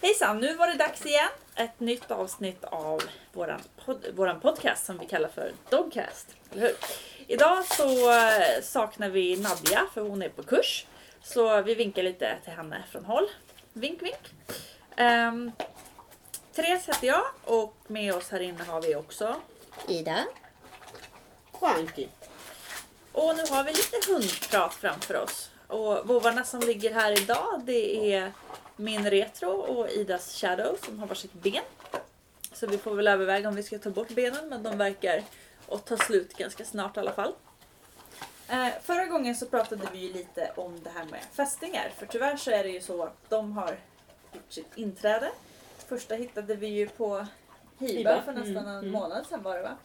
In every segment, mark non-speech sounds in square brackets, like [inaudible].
Hejsan, nu var det dags igen. Ett nytt avsnitt av våran, pod våran podcast som vi kallar för Dogcast. Eller hur? Idag så eh, saknar vi Nadja för hon är på kurs. Så vi vinkar lite till henne från håll. Vink vink. Um, Therese heter jag och med oss här inne har vi också Ida. Och Anki. Och nu har vi lite hundprat framför oss. Och vovarna som ligger här idag det är min Retro och Idas Shadow som har varsitt ben. Så vi får väl överväga om vi ska ta bort benen men de verkar att ta slut ganska snart i alla fall. Eh, förra gången så pratade vi ju lite om det här med fästingar för tyvärr så är det ju så att de har gjort sitt inträde. Första hittade vi ju på Hiba för nästan Mm, en mm. månad sedan var det va?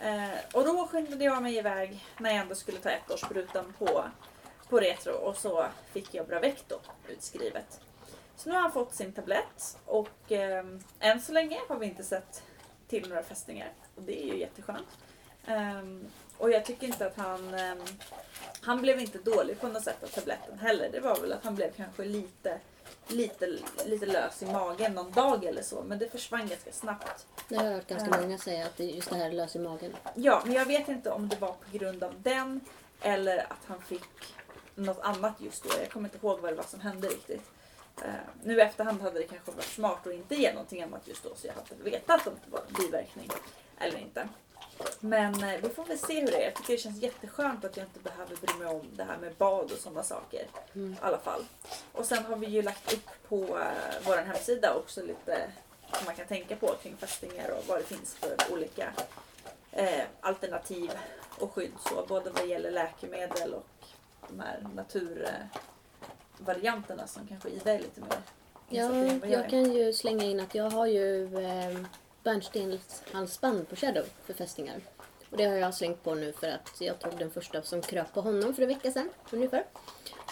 Eh, och då skyndade jag mig iväg när jag ändå skulle ta ettårssprutan på, på Retro och så fick jag Bravecto utskrivet. Så nu har han fått sin tablett och eh, än så länge har vi inte sett till några fästingar och det är ju jätteskönt. Ehm, och jag tycker inte att han... ehm, han blev inte dålig på något sätt av tabletten heller. Det var väl att han blev kanske lite, lite, lite lös i magen någon dag eller så. Men det försvann ganska snabbt. Det har jag hört ganska många säga att det är just det här lös i magen. Ja, men jag vet inte om det var på grund av den eller att han fick något annat just då. Jag kommer inte ihåg vad det var som hände riktigt. Eh, nu i efterhand hade det kanske varit smart att inte ge någonting annat just då så jag hade vetat om det var en biverkning eller inte. Men eh, vi får väl se hur det är. Jag tycker det känns jätteskönt att jag inte behöver bry mig om det här med bad och sådana saker. Mm. I alla fall. Och sen har vi ju lagt upp på eh, vår hemsida också lite som man kan tänka på kring fästingar och vad det finns för olika eh, alternativ och skydd. Så, både vad gäller läkemedel och de här naturvarianterna som kanske Ida är lite mer Ja, insatt vad jag kan ju slänga in att jag har ju eh, bärnstens halsband på Shadow för fästingar. Och det har jag slängt på nu för att jag tog den första som kröp på honom för en vecka sedan ungefär.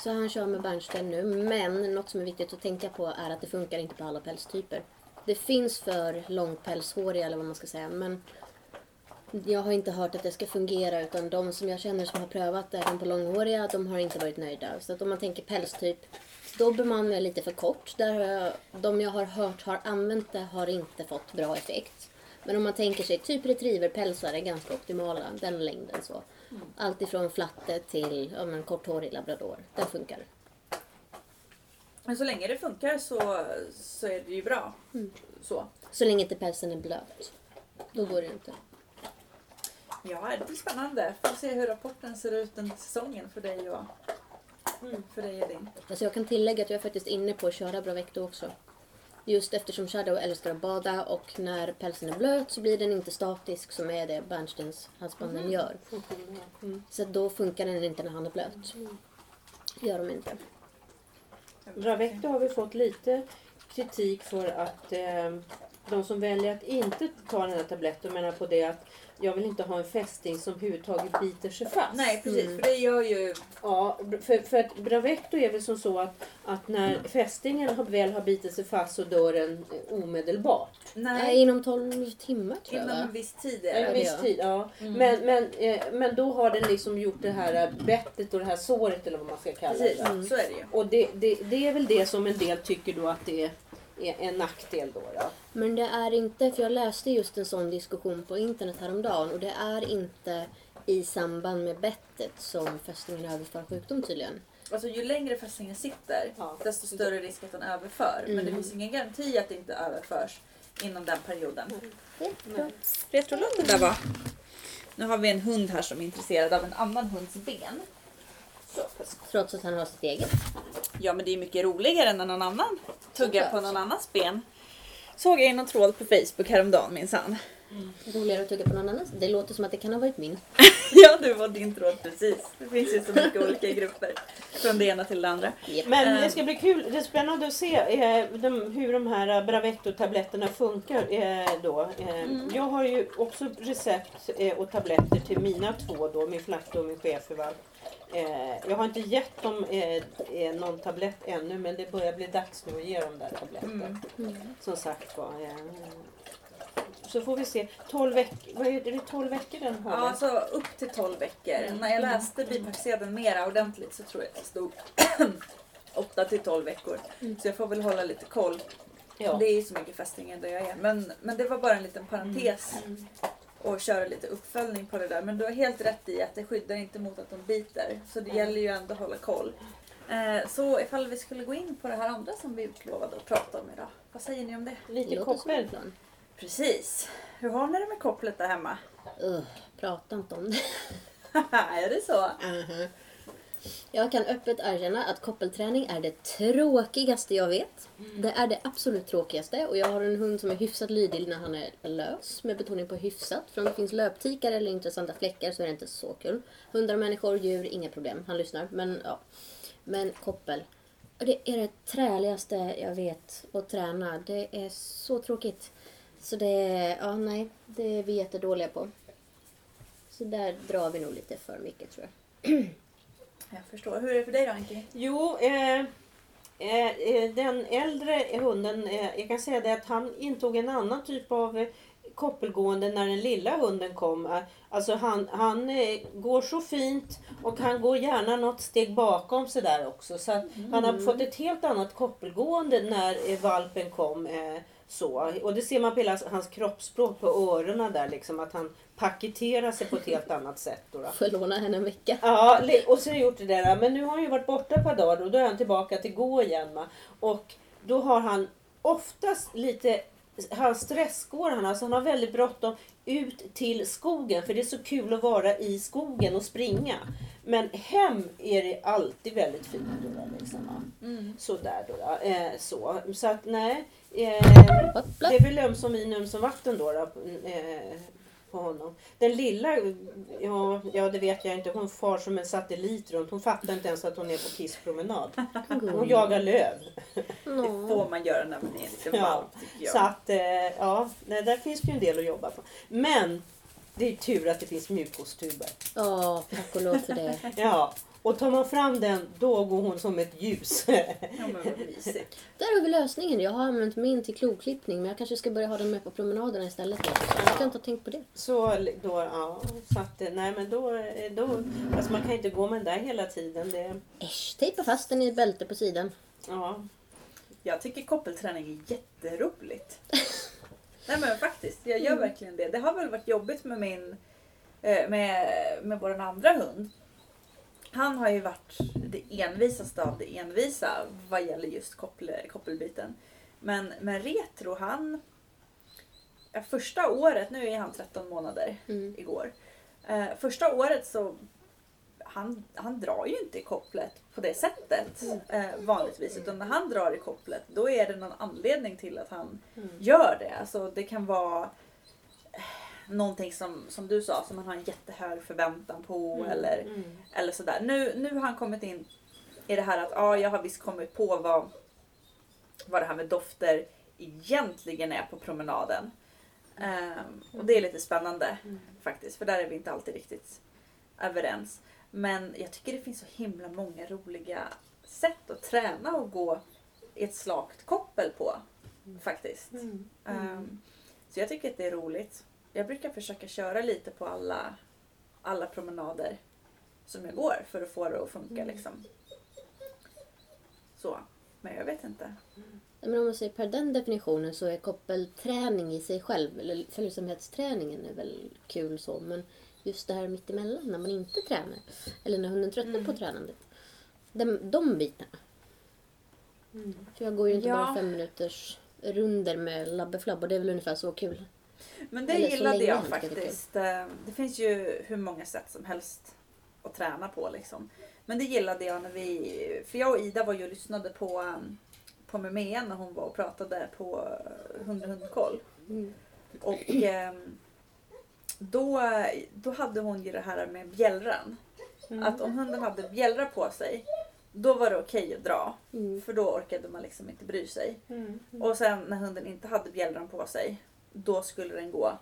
Så han kör med bärnsten nu. Men något som är viktigt att tänka på är att det funkar inte på alla pälstyper. Det finns för långpälshåriga eller vad man ska säga men jag har inte hört att det ska fungera utan de som jag känner som har prövat även på långhåriga de har inte varit nöjda. Så att om man tänker pälstyp Dobermann är lite för kort. Där jag, de jag har hört har använt det har inte fått bra effekt. Men om man tänker sig typ retrieverpälsar är ganska optimala, den längden så. Allt ifrån flatte till ja, men, korthårig labrador. Den funkar. Men så länge det funkar så, så är det ju bra. Mm. Så. Så länge inte pälsen är blöt. Då går det inte. Ja, det blir spännande. Får se hur rapporten ser ut under säsongen för dig och, Mm. för dig och din. Alltså jag kan tillägga att jag är faktiskt inne på att köra Bravecto också. Just eftersom Shadow älskar att bada och när pälsen är blöt så blir den inte statisk som är det Bernsteins halsbanden gör. Mm. Så då funkar den inte när han är blöt. Gör de inte. Bravecto har vi fått lite kritik för att eh, de som väljer att inte ta den här tabletten menar på det att jag vill inte ha en fästing som överhuvudtaget biter sig fast. Nej, precis. Mm. För det gör ju... Ja, för, för att Bravecto är väl som så att, att när fästingen har, väl har bitit sig fast så dör den eh, omedelbart. Nej, Nej, inom 12 timmar tror jag inom en viss tid En är det. det viss tid, ja. Mm. Men, men, eh, men då har den liksom gjort det här eh, bettet och det här såret eller vad man ska kalla Precis, det. Mm. så är det ju. Och det, det, det är väl det som en del tycker då att det är en nackdel då. då. Men det är inte, för jag läste just en sån diskussion på internet häromdagen och det är inte i samband med bettet som fästingen överför sjukdom tydligen. Alltså ju längre fästingen sitter Ja. desto större risk att den överför. Men det Mm. finns ingen garanti att det inte överförs inom den perioden. Jättebra. Retrolåten där var. Nu har vi en hund här som är intresserad av en annan hunds ben. Trots att han har sitt eget. Ja men det är mycket roligare än när någon annan tuggar Såklart. på någon annans ben. Såg jag i någon tråd på Facebook häromdagen minsann. Roligare att tugga på någon annan. Det låter som att det kan ha varit min. [laughs] Ja det var din tråd precis. Det finns ju så mycket [laughs] olika grupper. Från det ena till det andra. Japp. Men Eh. det ska bli kul, det är spännande att se eh, de, hur de här Bravecto-tabletterna funkar eh, då. Eh, Mm. Jag har ju också recept eh, och tabletter till mina två då, min flatte och min schäfervalp. Eh, jag har inte gett dem eh, eh, någon tablett ännu men det börjar bli dags nu att ge dem där tabletter. Mm. Mm. Som sagt var. Eh, så får vi se. 12 veckor, vad är det, är det 12 veckor den Ja, håller? alltså upp till 12 veckor. När jag läste bipacksedeln mera ordentligt så tror jag att det stod [clears throat] 8 till 12 veckor. Mm. Så jag får väl hålla lite koll Ja. Det är ju så mycket fästingar där jag är. Men, men det var bara en liten parentes Mm. Och köra lite uppföljning på det där. Men du har helt rätt i att det skyddar inte mot att de biter. Så det gäller ju ändå att hålla koll. Eh, så ifall vi skulle gå in på det här andra som vi utlovade att prata om idag. Vad säger ni om det? Lite koppel. Precis. Hur har ni det med kopplet där hemma? Ugh, prata inte om det. [laughs] är det så? Mhm. Jag kan öppet erkänna att koppelträning är det tråkigaste jag vet. Det är det absolut tråkigaste och jag har en hund som är hyfsat lydig när han är lös. Med betoning på hyfsat. För om det finns löptikar eller intressanta fläckar så är det inte så kul. Hundar, människor, djur, inga problem. Han lyssnar. Men ja. Men koppel. Det är det träligaste jag vet att träna. Det är så tråkigt. Så det, ja nej, det är vi jättedåliga på. Så där drar vi nog lite för mycket tror jag. [clears throat] Jag förstår. Hur är det för dig då Anki? Jo, eh, eh, eh, den äldre hunden, eh, jag kan säga det att han intog en annan typ av koppelgående när den lilla hunden kom. Alltså han, han går så fint och han går gärna något steg bakom sig där också. Så att han har fått ett helt annat koppelgående när valpen kom. Så. Och det ser man på hela hans kroppsspråk på öronen där liksom att han paketerar sig på ett helt annat sätt. Då, då. Får låna henne en vecka? Ja, och så har jag gjort det där. Men nu har han ju varit borta ett par dagar och då är han tillbaka till gå igen. Va? Och då har han oftast lite, han stressgår han, alltså han har väldigt bråttom ut till skogen för det är så kul att vara i skogen och springa. Men hem är det alltid väldigt fint. Då, då, liksom? Mm. Sådär då. då. Eh, så. så att nej. Eh, det är väl ömsom vin ömsom vatten då, då eh, på honom. Den lilla, ja, ja det vet jag inte. Hon far som en satellit runt. Hon fattar inte ens att hon är på kisspromenad. Hon jagar löv. Det Nå. får man göra när man är en liten Ja, valp tycker jag. Så att, eh, ja, nej, där finns det ju en del att jobba på. Men det är tur att det finns mjukosttuber. Ja, tack och lov för det. Ja, och tar man fram den då går hon som ett ljus. Där har vi lösningen. Jag har använt min till kloklippning men jag kanske ska börja ha den med på promenaderna istället. då. Jag ska inte ha tänkt på det. Så då, ja, så att, nej men då, då, alltså man kan inte gå med den där hela tiden. Det, Äsch, tejpa fast den i ett bälte på sidan. ja, Jag tycker koppelträning är jätteroligt. [laughs] Nej men faktiskt, jag gör verkligen det. Det har väl varit jobbigt med min eh, med, med vår andra hund. Han har ju varit det envisaste av det envisa vad gäller just koppel, koppelbiten. Men, men Retro, han... ja, Första året, nu är han 13 månader Mm. igår. Eh, första året så han, han drar ju inte i kopplet på det sättet eh, vanligtvis. Utan när han drar i kopplet då är det någon anledning till att han Mm. gör det. Alltså det kan vara eh, någonting som, som du sa som man har en jättehög förväntan på. Mm. Eller, Mm. eller sådär. Nu, nu har han kommit in i det här att ja, jag har visst kommit på vad, vad det här med dofter egentligen är på promenaden. Ehm, och det är lite spännande Mm. faktiskt. För där är vi inte alltid riktigt överens. Men jag tycker det finns så himla många roliga sätt att träna och gå i ett slakt koppel på. Faktiskt. Mm. Ehm, så jag tycker att det är roligt. Jag brukar försöka köra lite på alla, alla promenader som jag går för att få det att funka. Mm. Liksom. Så. Men jag vet inte. Men om man säger per den definitionen så är koppelträning i sig själv, eller följsamhetsträningen är väl kul så, men just det här mittemellan när man inte tränar, eller när hunden tröttnar på tränandet. De, de bitarna. Mm. För jag går ju inte Ja. bara fem minuters runder med labbeflabb och det är väl ungefär så kul. Men det Eller gillade jag faktiskt. Eh, Det finns ju hur många sätt som helst att träna på. Liksom. Men det gillade jag när vi... För jag och Ida var ju och lyssnade på, um, på Memea när hon var och pratade på eh, Hund och hundkoll. Mm. Och ehm, då, då hade hon ju det här med bjällran. Mm. Att om hunden hade bjällra på sig då var det okej att dra. Mm. För då orkade man liksom inte bry sig. Mm. Och sen när hunden inte hade bjällran på sig då skulle den gå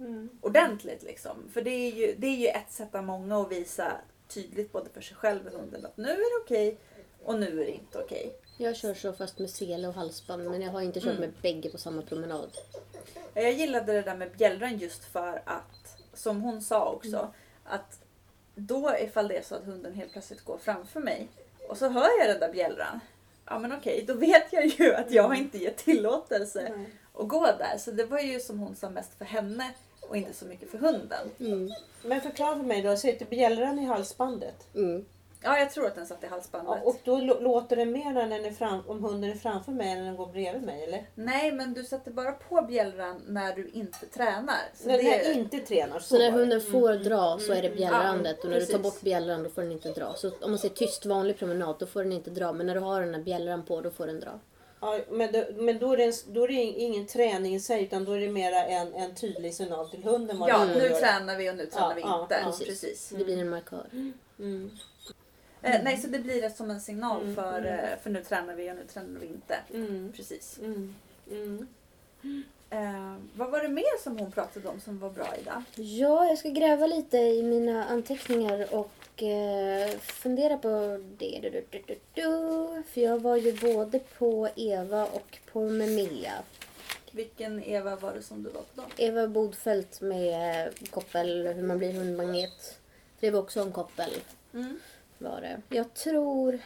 Mm. ordentligt. Liksom. För det är, ju, det är ju ett sätt av många att visa tydligt både för sig själv och hunden att nu är det okej och nu är det inte okej. Jag kör så fast med sele och halsband men jag har inte kört Mm. med bägge på samma promenad. Jag gillade det där med bjällran just för att, som hon sa också, att då ifall det är så att hunden helt plötsligt går framför mig och så hör jag den där bjällran. ja men okej, då vet jag ju att jag har inte gett tillåtelse Nej. Att gå där. Så det var ju som hon sa mest för henne och inte så mycket för hunden. Mm. Men förklara för mig då, sitter bjällran i halsbandet? Mm. Ja, jag tror att den satt i Ja, halsbandet. och då lå- låter det mer när den är fram, om hunden är framför mig än när den går bredvid mig eller? Nej, men du sätter bara på bjällran när du inte tränar. Så när det... jag inte tränar så. Så när hunden får dra så är det bjällrandet Ja, och när du tar precis. bort bjällran då får den inte dra. Så om man säger tyst vanlig promenad då får den inte dra men när du har den här bjällran på då får den dra. Ja, men då, men då, är det en, då är det ingen träning i sig utan då är det mera en, en tydlig signal till hunden. vad Ja, nu göra. tränar vi och nu tränar Ja, vi ja, inte. ja. Precis. Det blir en markör. Mm. Eh, nej, så det blir det som en signal Mm, för, mm. eh, för nu tränar vi och nu tränar vi inte. Mm. Precis. Eh, vad var det mer som hon pratade om som var bra Ida? Ja, jag ska gräva lite i mina anteckningar och eh, fundera på det. Du, du, du, du. För jag var ju både på Eva och på Memea. Vilken Eva var det som du var på då? Eva Bodfält med eh, koppel, hur man blir hundmagnet. Det var också en koppel. Mm. var det. Jag tror...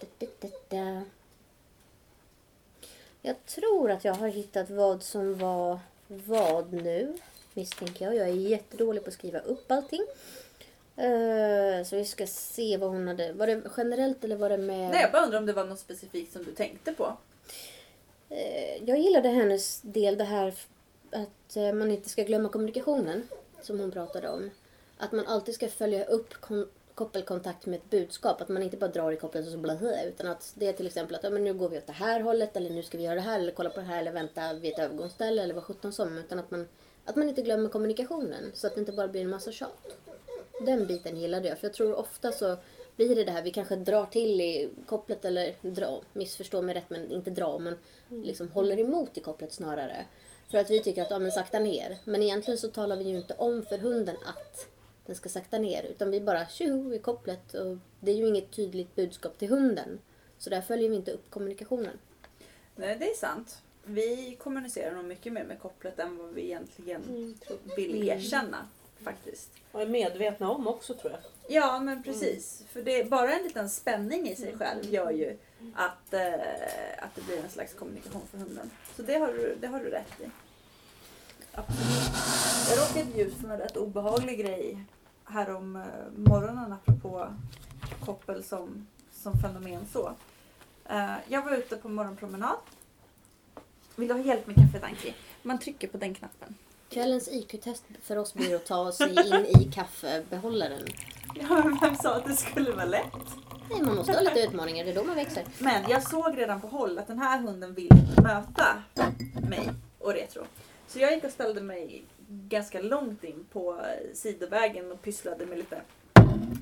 Da, da, da. Jag tror att jag har hittat vad som var vad nu, misstänker jag. Jag är jättedålig på att skriva upp allting. Eh, så vi ska se vad hon hade... Var det generellt eller var det med... Nej, jag bara undrar om det var något specifikt som du tänkte på. Eh, jag gillade hennes del det här att eh, man inte ska glömma kommunikationen som hon pratade om. Att man alltid ska följa upp koppelkontakt med ett budskap. Att man inte bara drar i kopplet och så blablabla. Utan att det är till exempel att ja, men nu går vi åt det här hållet eller nu ska vi göra det här eller kolla på det här eller vänta vid ett övergångsställe eller vad sjutton som. Utan att man, att man inte glömmer kommunikationen så att det inte bara blir en massa tjat. Den biten gillade jag. För jag tror ofta så blir det det här, vi kanske drar till i kopplet eller dra, missförstå mig rätt men inte dra men liksom håller emot i kopplet snarare. För att vi tycker att, ja men sakta ner. Men egentligen så talar vi ju inte om för hunden att den ska sakta ner. Utan vi bara tjoho i kopplet och det är ju inget tydligt budskap till hunden. Så där följer vi inte upp kommunikationen. Nej, det är sant. Vi kommunicerar nog mycket mer med kopplet än vad vi egentligen Mm. vill erkänna. Faktiskt. Och är medvetna om också tror jag. Ja, men precis. För det är bara en liten spänning i sig själv gör ju att, eh, att det blir en slags kommunikation för hunden. Så det har du, det har du rätt i. Absolut. Jag råkade ut för en rätt obehaglig grej här om eh, morgonen apropå koppel som, som fenomen så. Eh, jag var ute på morgonpromenad. Vill du ha hjälp med kaffet Anki? Man trycker på den knappen. Kvällens IQ-test för oss blir att ta sig in i kaffebehållaren. [laughs] Ja, men vem sa att det skulle vara lätt? Nej, man måste ha lite utmaningar, det är då man växer. Men jag såg redan på håll att den här hunden vill möta mig och Retro. Så jag gick och ställde mig ganska långt in på sidovägen och pysslade med lite,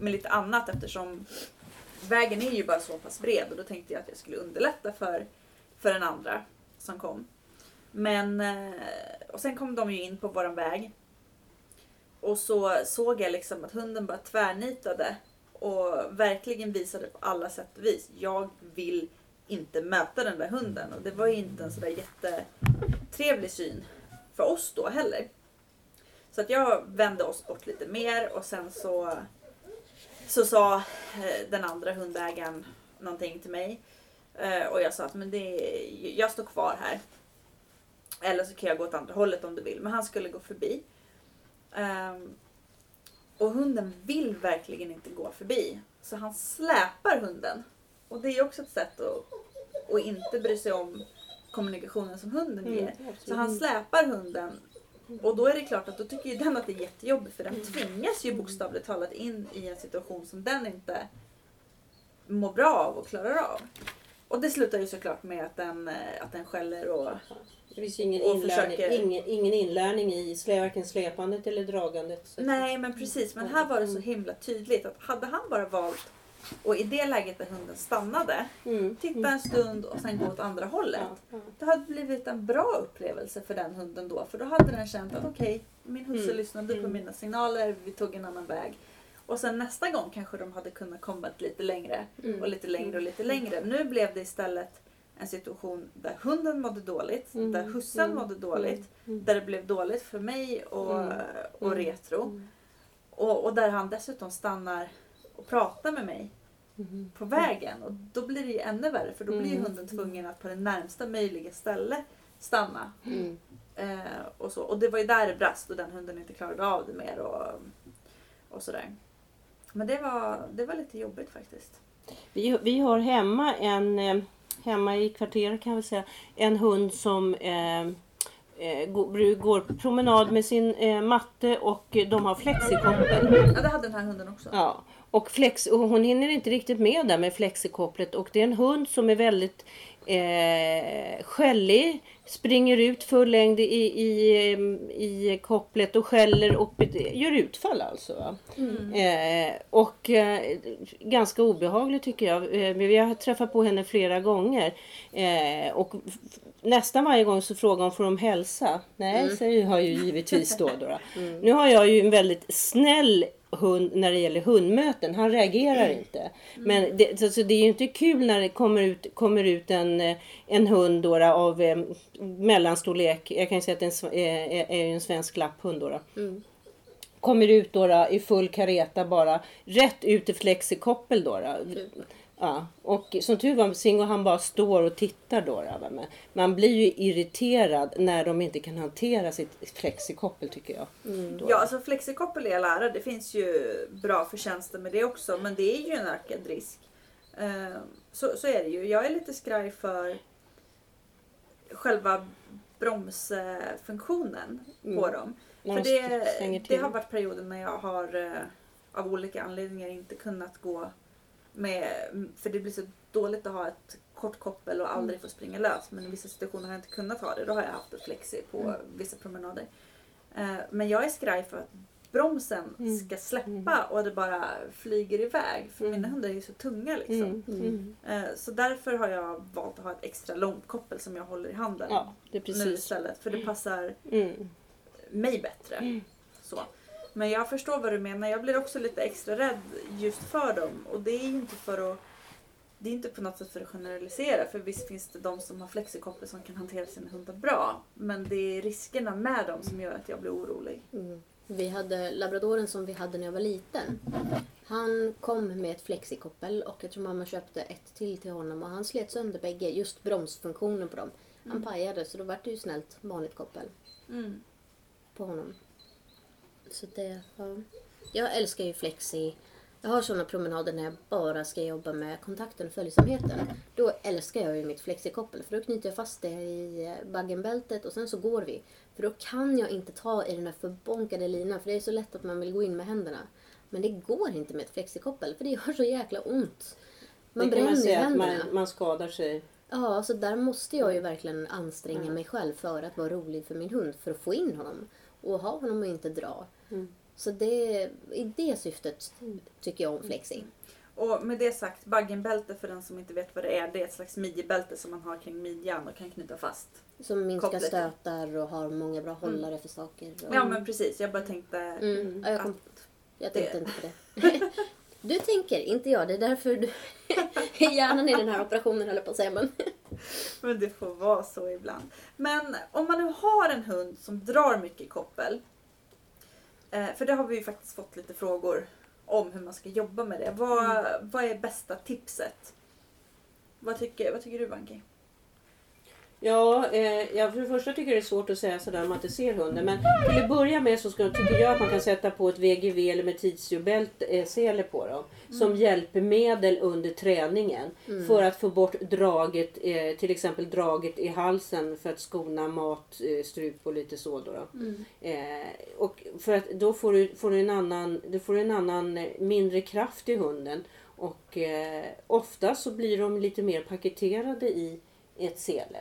med lite annat eftersom vägen är ju bara så pass bred och då tänkte jag att jag skulle underlätta för, för den andra som kom. Men, eh, och sen kom de ju in på våran väg. Och så såg jag liksom att hunden bara tvärnitade och verkligen visade på alla sätt och vis. Jag vill inte möta den där hunden och det var ju inte en sådär jättetrevlig syn för oss då heller. Så att jag vände oss bort lite mer och sen så, så sa eh, den andra hundägaren någonting till mig. Eh, Och jag sa att men det, jag står kvar här. Eller så kan jag gå åt andra hållet om du vill. Men han skulle gå förbi. Ehm, och hunden vill verkligen inte gå förbi. Så han släpar hunden. Och det är också ett sätt att, att inte bry sig om kommunikationen som hunden ger. Så han släpar hunden. Och då är det klart att då tycker ju den att det är jättejobbigt för den tvingas ju bokstavligt talat in i en situation som den inte mår bra av och klarar av. Och det slutar ju såklart med att den, eh, att den skäller och Det finns ju ingen, Och inlärning, försöker- ingen, ingen inlärning i slä, varken släpandet eller dragandet. Nej men precis, men här var det så himla tydligt att hade han bara valt och i det läget där hunden stannade, Mm. titta en stund och sen gå åt andra hållet. Ja. Det hade blivit en bra upplevelse för den hunden då. För då hade den känt att okej, min husse Mm. lyssnade på Mm. mina signaler, vi tog en annan väg. Och sen nästa gång kanske de hade kunnat komma lite längre Mm. och lite längre och lite längre. Nu blev det istället en situation där hunden mådde dåligt, Mm. där hussen Mm. mådde dåligt, Mm. där det blev dåligt för mig och, Mm. och Mm. retro. Mm. Och, och där han dessutom stannar och pratar med mig på vägen. Och då blir det ju ännu värre för då blir Mm. hunden tvungen att på det närmsta möjliga ställe stanna. Mm. Eh, och, så. och det var ju där det brast och den hunden inte klarade av det mer. Och, och sådär. Men det var, det var lite jobbigt faktiskt. Vi, vi har hemma en, eh, hemma i kvarteret kan vi säga, en hund som eh, eh, går, går promenad med sin eh, matte och de har flexikoppel. Ja, det hade den här hunden också. Ja, och, flex, och hon hinner inte riktigt med där med flexikopplet. Och det är en hund som är väldigt eh, skällig, springer ut full längd i, i, i kopplet och skäller och gör utfall alltså. Va? Eh, och eh, ganska obehagligt tycker jag. Eh, vi har träffat på henne flera gånger. Eh, och nästan varje gång så frågar hon får de hälsa. Nej, säger jag ju givetvis då. då, då. [laughs] Nu har jag ju en väldigt snäll hund när det gäller hundmöten. Han reagerar inte. Men det, så, så det är ju inte kul när det kommer ut, kommer ut en, en hund då, då, av eh, mellanstorlek. Jag kan ju säga att det är en, sv- eh, är, en svensk lapphund. Då, då kommer ut då, då i full kareta bara rätt ut i flexikoppel då. då. Ja, och som tur var Singo han bara står och tittar då. då man blir ju irriterad när de inte kan hantera sitt flexikoppel tycker jag. Då. Ja, alltså flexikoppel är ära. Det finns ju bra förtjänster med det också. Men det är ju en ökad risk. Eh, Så, så är det ju. Jag är lite skraj för själva bromsfunktionen på Mm. dem. När För de det, det har varit perioder när jag har eh, av olika anledningar inte kunnat gå med, för det blir så dåligt att ha ett kort koppel och aldrig få springa lös. Men i vissa situationer har jag inte kunnat ha det. Då har jag haft ett flexi på vissa promenader. Eh, Men jag är skraj för att bromsen Mm. ska släppa och det bara flyger iväg. För mina hundar är ju så tunga liksom. Mm, mm. Eh, Så därför har jag valt att ha ett extra långt koppel som jag håller i handen. Ja, det är Nu istället. För det passar Mm. mig bättre. Så. Men jag förstår vad du menar. Jag blir också lite extra rädd just för dem. Och det är ju inte för att det är inte på något sätt för att generalisera för visst finns det de som har flexikoppel som kan hantera sina hundar bra. Men det är riskerna med dem som gör att jag blir orolig. Mm. Vi hade labradoren som vi hade när jag var liten. Han kom med ett flexikoppel och jag tror mamma köpte ett till till honom och han slet sönder bägge, just bromsfunktionen på dem. Han pajade så då var det ju snällt vanligt koppel Mm. på honom. Så det, ja. Jag älskar ju flexi. Jag har sådana promenader när jag bara ska jobba med kontakten och följsamheten. Då älskar jag ju mitt flexikoppel för då knyter jag fast det i eh, baggenbältet och sen så går vi. För då kan jag inte ta i den där förbonkade linan för det är så lätt att man vill gå in med händerna. Men det går inte med ett flexikoppel för det gör så jäkla ont. Man det kan man bränner säga att händerna. man, man skadar sig. Ja, så där måste jag ju verkligen anstränga mig själv för att vara rolig för min hund. För att få in honom. Och ha honom och inte dra. Mm. Så det, i det syftet tycker jag om flexi. Och med det sagt, baggenbälte för den som inte vet vad det är, det är ett slags midjebälte som man har kring midjan och kan knyta fast. Som minskar Kopplet. stötar och har många bra hållare för saker. Och, Ja men precis, jag bara tänkte mm, ja, jag, kom, jag tänkte det- inte på det. [laughs] Du tänker, inte jag. Det är därför du... [laughs] hjärnan i den här operationen höll på att säga. Men... [laughs] Men det får vara så ibland. Men om man nu har en hund som drar mycket koppel. Eh, för det har vi ju faktiskt fått lite frågor om hur man ska jobba med det. Vad, vad är bästa tipset? Vad tycker, vad tycker du Vanki? Ja, eh, jag för det första tycker det är svårt att säga sådär om man inte ser hunden. Men till att börja med så ska, tycker jag att man kan sätta på ett VGV eller Metizio-bälte eh, sele på dem. Som hjälpmedel under träningen. För att få bort draget, eh, till exempel draget i halsen för att skona mat, eh, strup och lite så. Då, då. Eh, och för att då får du, får du en annan, du får en annan eh, mindre kraft i hunden. Och eh, ofta så blir de lite mer paketerade i ett sele.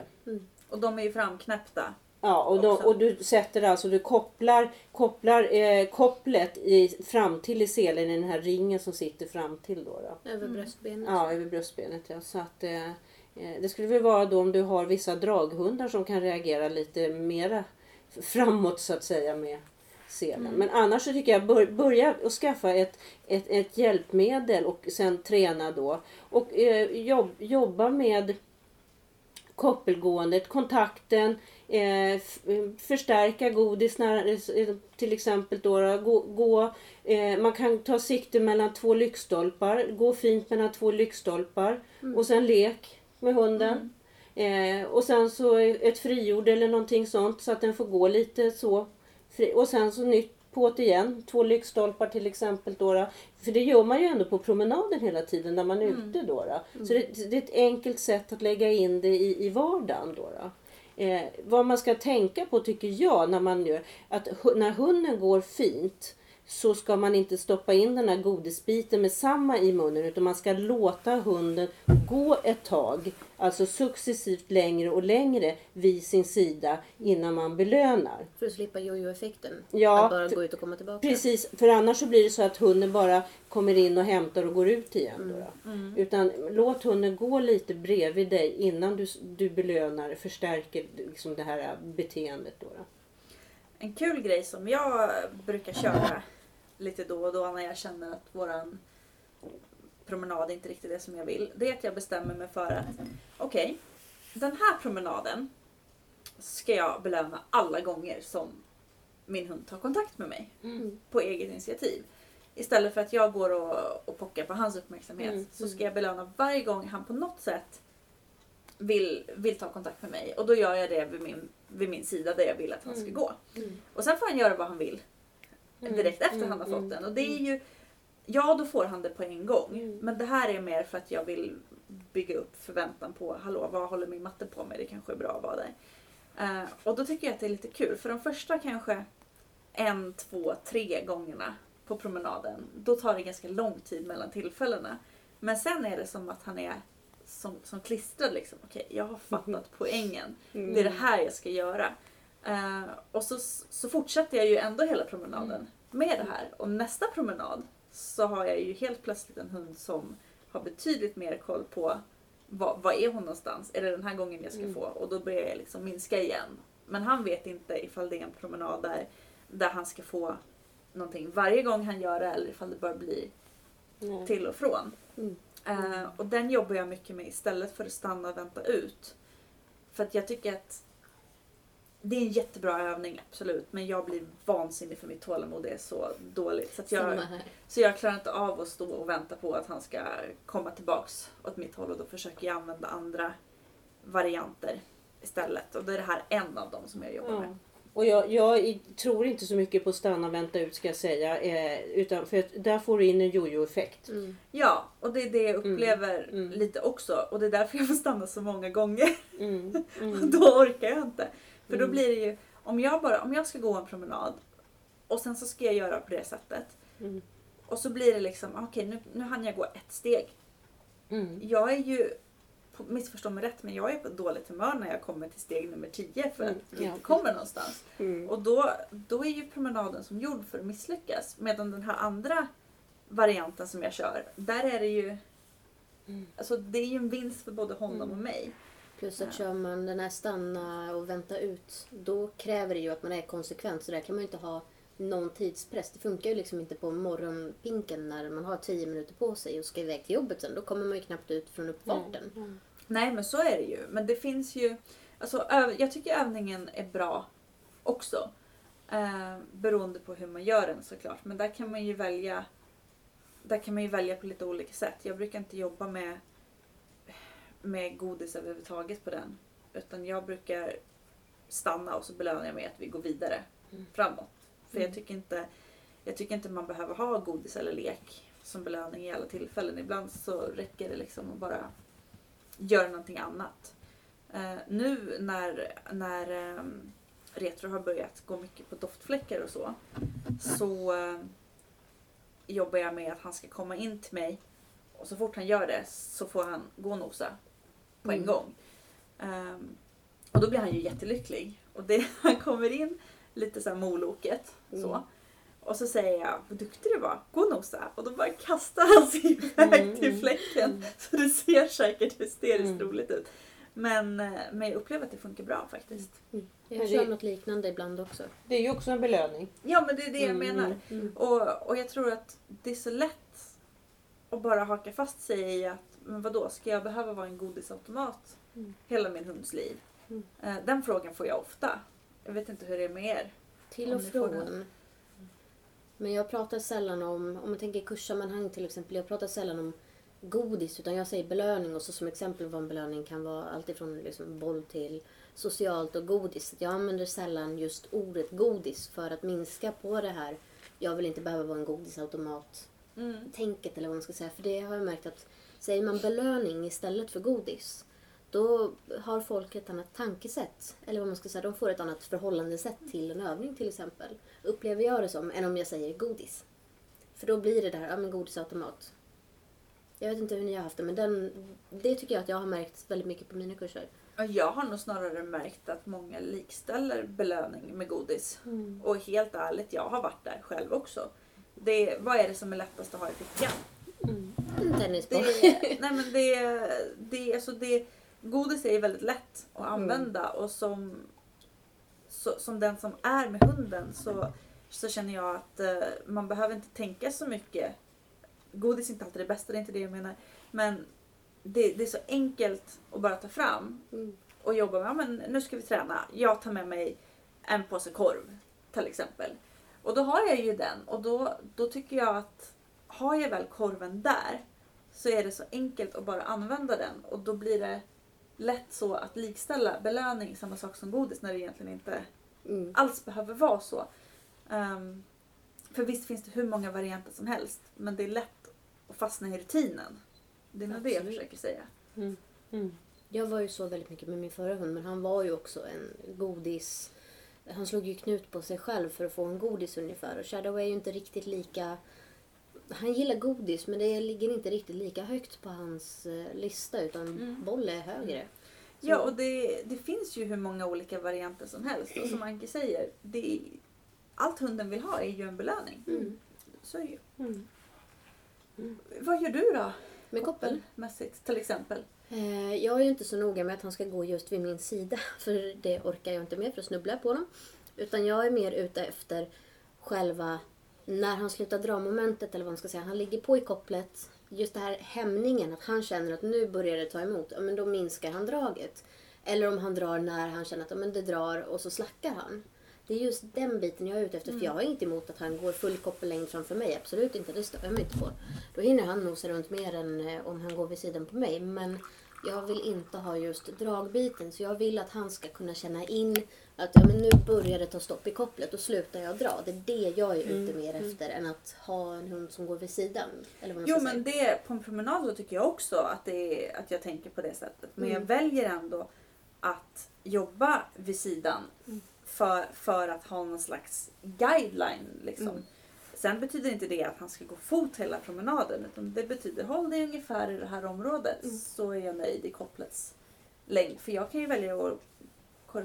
Och de är ju framknäppta. Ja, och, då, Också. och du sätter alltså, du kopplar, kopplar eh, kopplet i, fram till i selen i den här ringen som sitter fram till då. då. Över bröstbenet. Ja, över bröstbenet ja. Så att, eh, eh, det skulle väl vara då om du har vissa draghundar som kan reagera lite mera framåt så att säga med selen. Men annars så tycker jag bör, börja och skaffa ett, ett, ett hjälpmedel och sen träna då. Och eh, jobb, jobba med koppelgåendet, kontakten, eh, förstärka godis när, eh, till exempel då, gå, gå eh, man kan ta sikte mellan två lyktstolpar, gå fint mellan två lyktstolpar och sen lek med hunden. Eh, och sen så ett friord eller någonting sånt så att den får gå lite så. Fri, och sen så nytt på det igen, två lyktstolpar till exempel. Då. För det gör man ju ändå på promenaden hela tiden när man är ute. Då, då. Så det, det är ett enkelt sätt att lägga in det i, i vardagen. Då, då. Eh, vad man ska tänka på tycker jag när man gör att när hunden går fint så ska man inte stoppa in den här godisbiten med samma i munnen utan man ska låta hunden gå ett tag, alltså successivt längre och längre vid sin sida innan man belönar. För att slippa jojo-effekten. Ja, att bara gå ut och komma tillbaka. Precis, för annars så blir det så att hunden bara kommer in och hämtar och går ut igen. Då då. Utan låt hunden gå lite bredvid dig innan du, du belönar, förstärker liksom det här beteendet. Då då. En kul grej som jag brukar köra lite då och då när jag känner att våran promenad inte riktigt är det som jag vill. Det är att jag bestämmer mig för att okej, den här promenaden ska jag belöna alla gånger som min hund tar kontakt med mig på eget initiativ. Istället för att jag går och, och pockar på hans uppmärksamhet Mm, så ska jag belöna varje gång han på något sätt vill, vill ta kontakt med mig. Och då gör jag det vid min, vid min sida där jag vill att han ska gå. Och sen får han göra vad han vill direkt efter han har fått den. Och det är ju, ja då får han det på en gång. Men det här är mer för att jag vill bygga upp förväntan på, hallå vad håller min matte på med? Det kanske är bra att vara där. Eh, och då tycker jag att det är lite kul för de första kanske en, två, tre gångerna på promenaden, då tar det ganska lång tid mellan tillfällena. Men sen är det som att han är som, som klistrad liksom. Okej, jag har fattat [laughs] poängen. Det är det här jag ska göra. Eh, och så, så fortsätter jag ju ändå hela promenaden med det här. Och nästa promenad så har jag ju helt plötsligt en hund som har betydligt mer koll på vad, vad är hon någonstans? Är det den här gången jag ska få? Och då börjar jag liksom minska igen. Men han vet inte ifall det är en promenad där, där han ska få någonting varje gång han gör det eller ifall det bara blir Nej. till och från. Mm. Eh, och den jobbar jag mycket med istället för att stanna och vänta ut. För att jag tycker att det är en jättebra övning, absolut. Men jag blir vansinnig för mitt tålamod är så dåligt. Så, att jag, så jag klarar inte av att stå och vänta på att han ska komma tillbaks åt mitt håll. Och då försöker jag använda andra varianter istället. Och då är det här en av dem som jag jobbar med. Ja. Och jag, jag tror inte så mycket på stanna och vänta ut ska jag säga. Eh, utan för att där får du in en jojo-effekt. Mm. Ja, och det är det jag upplever mm. lite också. Och det är därför jag får stanna så många gånger. Mm. [laughs] Och Mm. då orkar jag inte. För då Mm. blir det ju, om jag, bara, om jag ska gå en promenad och sen så ska jag göra på det sättet. Mm. Och så blir det liksom, okej nu, nu hann jag gå ett steg. Mm. Jag är ju, missförstå mig rätt, men jag är på dåligt humör när jag kommer till steg nummer 10 för att Mm, vi inte kommer någonstans. Mm. Och då, då är ju promenaden som gjord för att misslyckas. Medan den här andra varianten som jag kör, där är det ju Mm. Alltså det är ju en vinst för både honom och mig. Plus att Ja. kör man den här stanna och vänta ut, då kräver det ju att man är konsekvent. Så där kan man ju inte ha någon tidspress. Det funkar ju liksom inte på morgonpinken när man har tio minuter på sig och ska iväg till jobbet sen. Då kommer man ju knappt ut från uppfarten. Mm. Nej men så är det ju. Men det finns ju... Alltså, jag tycker övningen är bra också. Eh, beroende på hur man gör den såklart. Men där kan man ju välja där kan man ju välja på lite olika sätt. Jag brukar inte jobba med, med godis överhuvudtaget på den. Utan jag brukar stanna och så belönar jag med att vi går vidare Mm. framåt. För jag Mm. tycker inte jag tycker inte man behöver ha godis eller lek som belöning i alla tillfällen. Ibland så räcker det liksom att bara göra någonting annat. Eh, nu när, när ehm, Retro har börjat gå mycket på doftfläckar och så, så eh, jobbar jag med att han ska komma in till mig och så fort han gör det så får han gå och nosa på en Mm. gång. Ehm, och då blir han ju jättelycklig. Och det, [laughs] han kommer in lite så här moloket så. Mm. Och så säger jag, vad duktig du var, gå och nosa. Och då bara kastar han sig iväg Mm, till mm, fläcken. mm. Så det ser säkert hysteriskt Mm. roligt ut. Men, eh, men jag upplever att det funkar bra faktiskt. Jag Men kör det- något liknande ibland också. Det är ju också en belöning. Ja men det är det jag Mm, menar. Mm. Och, och jag tror att det är så lätt att bara haka fast sig i att men vadå, ska jag behöva vara en godisautomat hela min hunds liv? Mm. Eh, Den frågan får jag ofta. Jag vet inte hur det är med er. Till och från. Men jag pratar sällan om, om man tänker kurssammanhang till exempel, jag pratar sällan om godis utan jag säger belöning och så som exempel vad en belöning kan vara alltifrån liksom boll till socialt och godis. Jag använder sällan just ordet godis för att minska på det här jag vill inte behöva vara en godisautomat Mm. tänket eller vad man ska säga. För det har jag märkt att säger man belöning istället för godis då har folk ett annat tankesätt. Eller vad man ska säga, de får ett annat förhållandesätt till en övning till exempel. Upplever jag det som, än om jag säger godis. För då blir det där, ja men godisautomat. Jag vet inte hur ni har haft det men den, det tycker jag att jag har märkt väldigt mycket på mina kurser. Jag har nog snarare märkt att många likställer belöning med godis. Mm. Och helt ärligt, jag har varit där själv också. Det, vad är det som är lättast att ha i fickan? En tennisboll. Det, nej men det, det, alltså det, godis är väldigt lätt att använda och som, så, som den som är med hunden så, så känner jag att eh, man behöver inte tänka så mycket. Godis är inte alltid det bästa, det är inte det jag menar. Men det, det är så enkelt att bara ta fram Mm. och jobba med. Ja, men nu ska vi träna. Jag tar med mig en påse korv till exempel. Och då har jag ju den och då, då tycker jag att har jag väl korven där så är det så enkelt att bara använda den och då blir det lätt så att likställa belöning samma sak som godis när det egentligen inte Mm. alls behöver vara så. Ehm, för visst finns det hur många varianter som helst men det är lätt att fastna i rutinen. Det är nog det jag försöker säga. Mm. Jag var ju så väldigt mycket med min förra hund men han var ju också en godis... Han slog ju knut på sig själv för att få en godis ungefär och Shadow är ju inte riktigt lika... Han gillar godis men det ligger inte riktigt lika högt på hans eh, lista utan Mm. boll är högre. Så- Ja, och det, det finns ju hur många olika varianter som helst. Och som Anki säger, det, allt hunden vill ha är ju en belöning. Mm. Så är det ju. Mm. Vad gör du då? Med koppel? Koppelmässigt till exempel. Eh, jag är ju inte så noga med att han ska gå just vid min sida [laughs] för det orkar jag inte med för att snubbla på honom. Utan jag är mer ute efter själva när han slutar dra momentet eller vad man ska säga. Han ligger på i kopplet. Just det här hämningen, att han känner att nu börjar det ta emot. Ja, men då minskar han draget. Eller om han drar när han känner att ja, men det drar och så slackar han. Det är just den biten jag är ute efter. För jag har inte emot att han går full koppellängd framför mig. Absolut inte, det stör jag mig inte på. Då hinner han nosa runt mer än eh, om han går vid sidan på mig. Men jag vill inte ha just dragbiten. Så jag vill att han ska kunna känna in att ja, men nu börjar det ta stopp i kopplet och slutar jag dra. Det är det jag är ute mer efter än att ha en hund som går vid sidan. Eller vad man Jo men säga. det, på en promenad så tycker jag också att, det är, att jag tänker på det sättet. Men Mm. jag väljer ändå att jobba vid sidan Mm. för, för att ha någon slags guideline. Liksom. Mm. Sen betyder inte det att han ska gå fot hela promenaden utan det betyder håll dig ungefär i det här området Mm. så är jag nöjd i kopplets längd. För jag kan ju välja att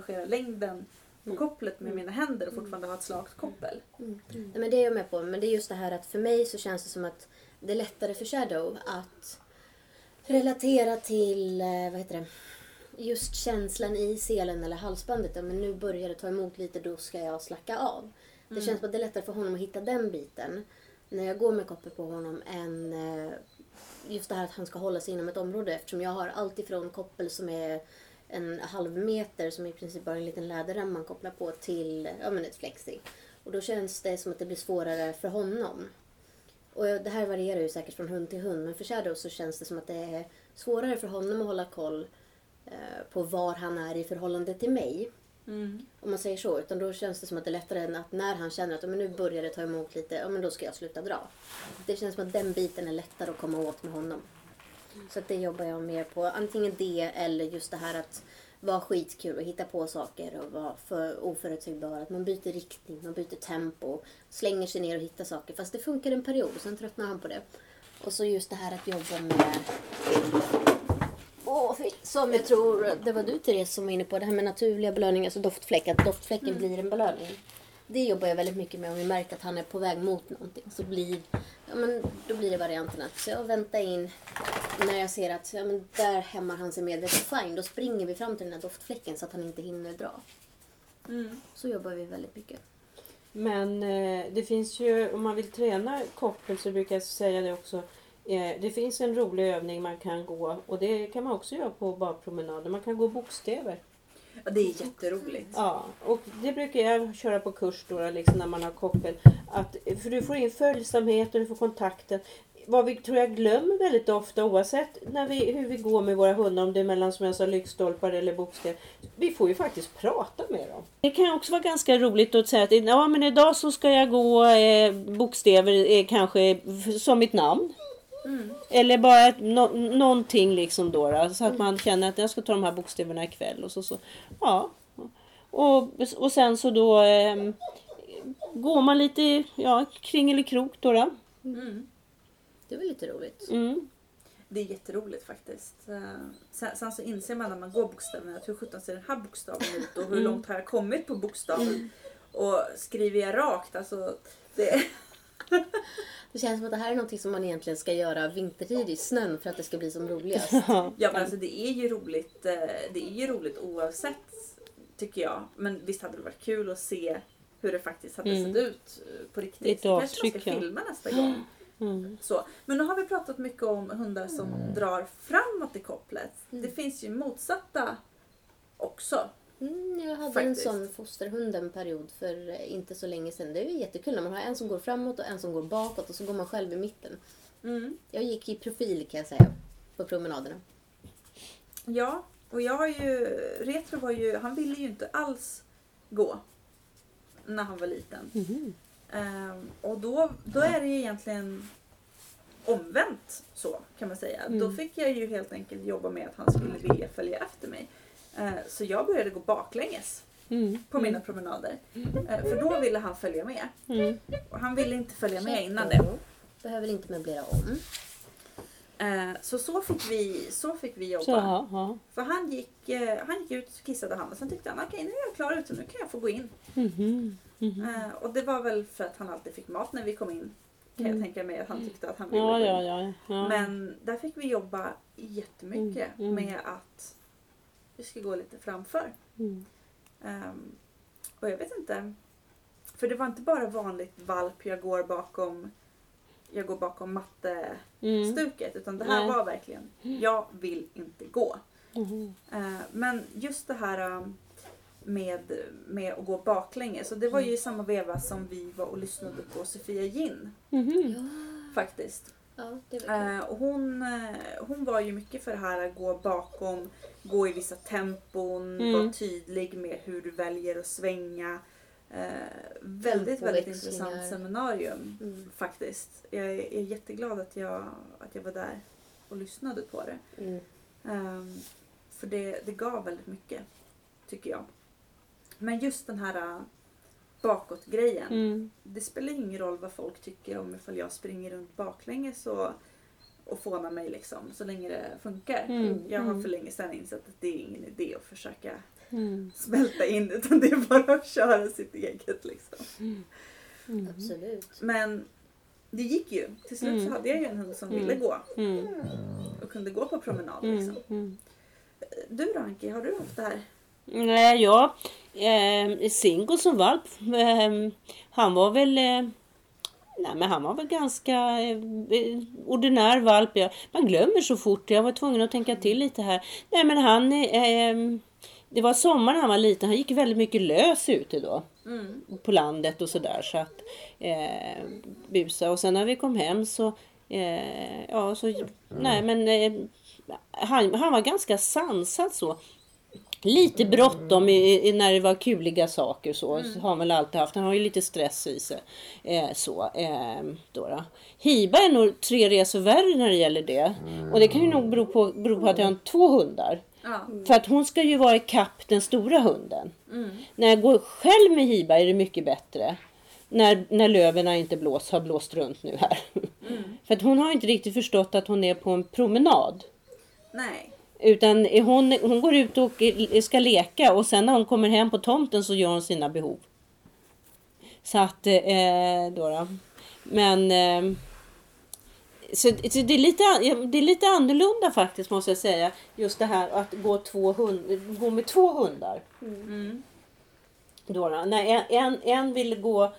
korrigera längden på Mm. kopplet med mina händer och fortfarande ha ett slakt koppel. Mm. Nej, men det är jag med på. Men det är just det här att för mig så känns det som att det är lättare för Shadow att relatera till, eh, vad heter det, just känslan i selen eller halsbandet. Ja, men nu börjar det ta emot lite, då ska jag slacka av. Det känns som att det är lättare för honom att hitta den biten när jag går med koppel på honom än eh, just det här att han ska hålla sig inom ett område eftersom jag har allt ifrån koppel som är en halv meter som är i princip bara en liten läderrem man kopplar på till ja, men ett flexi. Och då känns det som att det blir svårare för honom. Och det här varierar ju säkert från hund till hund men för Shadow så känns det som att det är svårare för honom att hålla koll eh, på var han är i förhållande till mig. Om man säger så. Utan då känns det som att det är lättare än att när han känner att men nu börjar det ta emot lite, ja men då ska jag sluta dra. Det känns som att den biten är lättare att komma åt med honom. Så att det jobbar jag mer på. Antingen det eller just det här att vara skitkul och hitta på saker och vara för oförutsägbar. Att man byter riktning, man byter tempo, slänger sig ner och hittar saker. Fast det funkar en period, sen tröttnar han på det. Och så just det här att jobba med fy. som jag tror det var du Therese som var inne på, det här med naturliga belöningar, alltså doftfläck, att doftfläcken blir en belöning. Det jobbar jag väldigt mycket med om vi märker att han är på väg mot någonting. Så blir, ja, men, då blir det varianten att så jag väntar in när jag ser att ja, men där hämmar han sig medvetet. Fine, då springer vi fram till den här doftfläcken så att han inte hinner dra. Mm. Så jobbar vi väldigt mycket. Men eh, det finns ju, om man vill träna koppel så brukar jag säga det också. Eh, det finns en rolig övning man kan gå och det kan man också göra på badpromenader. Man kan gå bokstäver. Ja, det är jätteroligt. Ja, och det brukar jag köra på kurs då, liksom när man har koppel. Att, för du får in följsamhet och du får kontakten. Vad vi tror jag glömmer väldigt ofta oavsett när vi, hur vi går med våra hundar, om det är mellan som jag sa, lyktstolpar eller bokstäver. Vi får ju faktiskt prata med dem. Det kan också vara ganska roligt att säga att ja, men idag så ska jag gå eh, bokstäver eh, kanske som mitt namn. Eller bara ett, no, någonting liksom då, då. Så att man känner att jag ska ta de här bokstäverna ikväll. Och så, så. Ja. Och, och sen så då eh, går man lite ja, kring eller krok då. då. Mm. Det var lite roligt. Mm. Det är jätteroligt faktiskt. Eh, Sen, sen så inser man när man går bokstäverna att hur sjutton ser den här bokstaven ut och hur Mm. långt har jag kommit på bokstaven. Och skriver jag rakt, alltså det, [laughs] Det känns som att det här är något som man egentligen ska göra vintertid i snön för att det ska bli som roligast. [laughs] Ja men alltså det är ju roligt, eh, det är ju roligt oavsett tycker jag. Men visst hade det varit kul att se hur det faktiskt hade Mm. sett ut eh, på riktigt. Så kanske man ska filma nästa gång. [gasps] Mm. Så. Men nu har vi pratat mycket om hundar som drar framåt i kopplet. Det finns ju motsatta också. Mm, jag hade Faktiskt. en sån fosterhund en period för eh, inte så länge sedan. Det är ju jättekul när man har en som går framåt och en som går bakåt och så går man själv i mitten. Mm. Jag gick i profil kan jag säga på promenaderna. Ja, och jag har ju, Retro var ju, han ville ju inte alls gå när han var liten. Mhm. Ehm, och då, då är det ju egentligen omvänt så kan man säga. Mm. Då fick jag ju helt enkelt jobba med att han skulle vilja följa efter mig. Ehm, så jag började gå baklänges Mm. på mina promenader. Ehm, för då ville han följa med. Mm. Och han ville inte följa med innan det. Behöver inte möblera om. Ehm, så så fick vi, så fick vi jobba. Så, ja, ja. För han gick, eh, han gick ut och kissade han och sen tyckte han okej nu är jag klar ute, nu kan jag få gå in. Mhm. Eh, och det var väl för att han alltid fick mat när vi kom in. Kan jag tänka mig att han tyckte att han ville Ja, gå in. ja, ja. ja. Men där fick vi jobba jättemycket Mm, mm. med att vi skulle gå lite framför. Mm. Ehm, och jag vet inte. För det var inte bara vanligt valp jag går bakom jag går bakom mattestuket. Mm. Utan det här Nej. var verkligen, jag vill inte gå. Mhm. Eh, Men just det här eh, med, med att gå baklänges. Så det var ju i samma veva som vi var och lyssnade på Sofia Ginn Mhm. faktiskt. Ja. Eh, och hon, eh, hon var ju mycket för det här att gå bakom, gå i vissa tempon, Mm. vara tydlig med hur du väljer att svänga. Eh, väldigt, väldigt intressant seminarium Mm. faktiskt. Jag är, är jätteglad att jag, att jag var där och lyssnade på det. Mm. Ehm, för det, det gav väldigt mycket, tycker jag. Men just den här bakåt-grejen. Mm. Det spelar ingen roll vad folk tycker om ifall jag springer runt baklänges och, och fånar mig liksom. Så länge det funkar. Mm, Jag har mm. för länge sedan insett att det är ingen idé att försöka Mm. smälta in utan det är bara att köra sitt eget liksom. Mm. Absolut. Men det gick ju. Till slut Mm. så hade jag ju en hund som Mm. ville gå Mm. och kunde gå på promenad. Liksom. Mm. Du då Anki, har du haft det här? Nej, ja. Eh, Singo som valp, eh, han var väl... Eh, nej, men han var väl ganska eh, ordinär valp. Ja. Man glömmer så fort. Jag var tvungen att tänka till lite här. Nej, men han... Eh, det var sommar när han var liten. Han gick väldigt mycket lös ute då. Mm. På landet och sådär. Så att eh, busa. Och sen när vi kom hem så... Eh, ja, så... Nej, men... Eh, han, han var ganska sansad så. Lite bråttom i, i, när det var kuliga saker så, så har han väl alltid haft. Han har ju lite stress i sig. Eh, så, eh, då då. Hiba är nog tre resor värre när det gäller det. Och det kan ju nog bero på, bero på att jag har två hundar. Ja. För att hon ska ju vara i kapp den stora hunden. Mm. När jag går själv med Hiba är det mycket bättre. När, när löven inte blåst, har blåst runt nu här. Mm. För att hon har inte riktigt förstått att hon är på en promenad. Nej. Utan hon, hon går ut och ska leka och sen när hon kommer hem på tomten så gör hon sina behov. Så att, eh, då, då. Men eh, så, så det, är lite, det är lite annorlunda faktiskt måste jag säga. Just det här att gå, två hund, gå med två hundar. Mm. Då, då. När en, en, en vill gå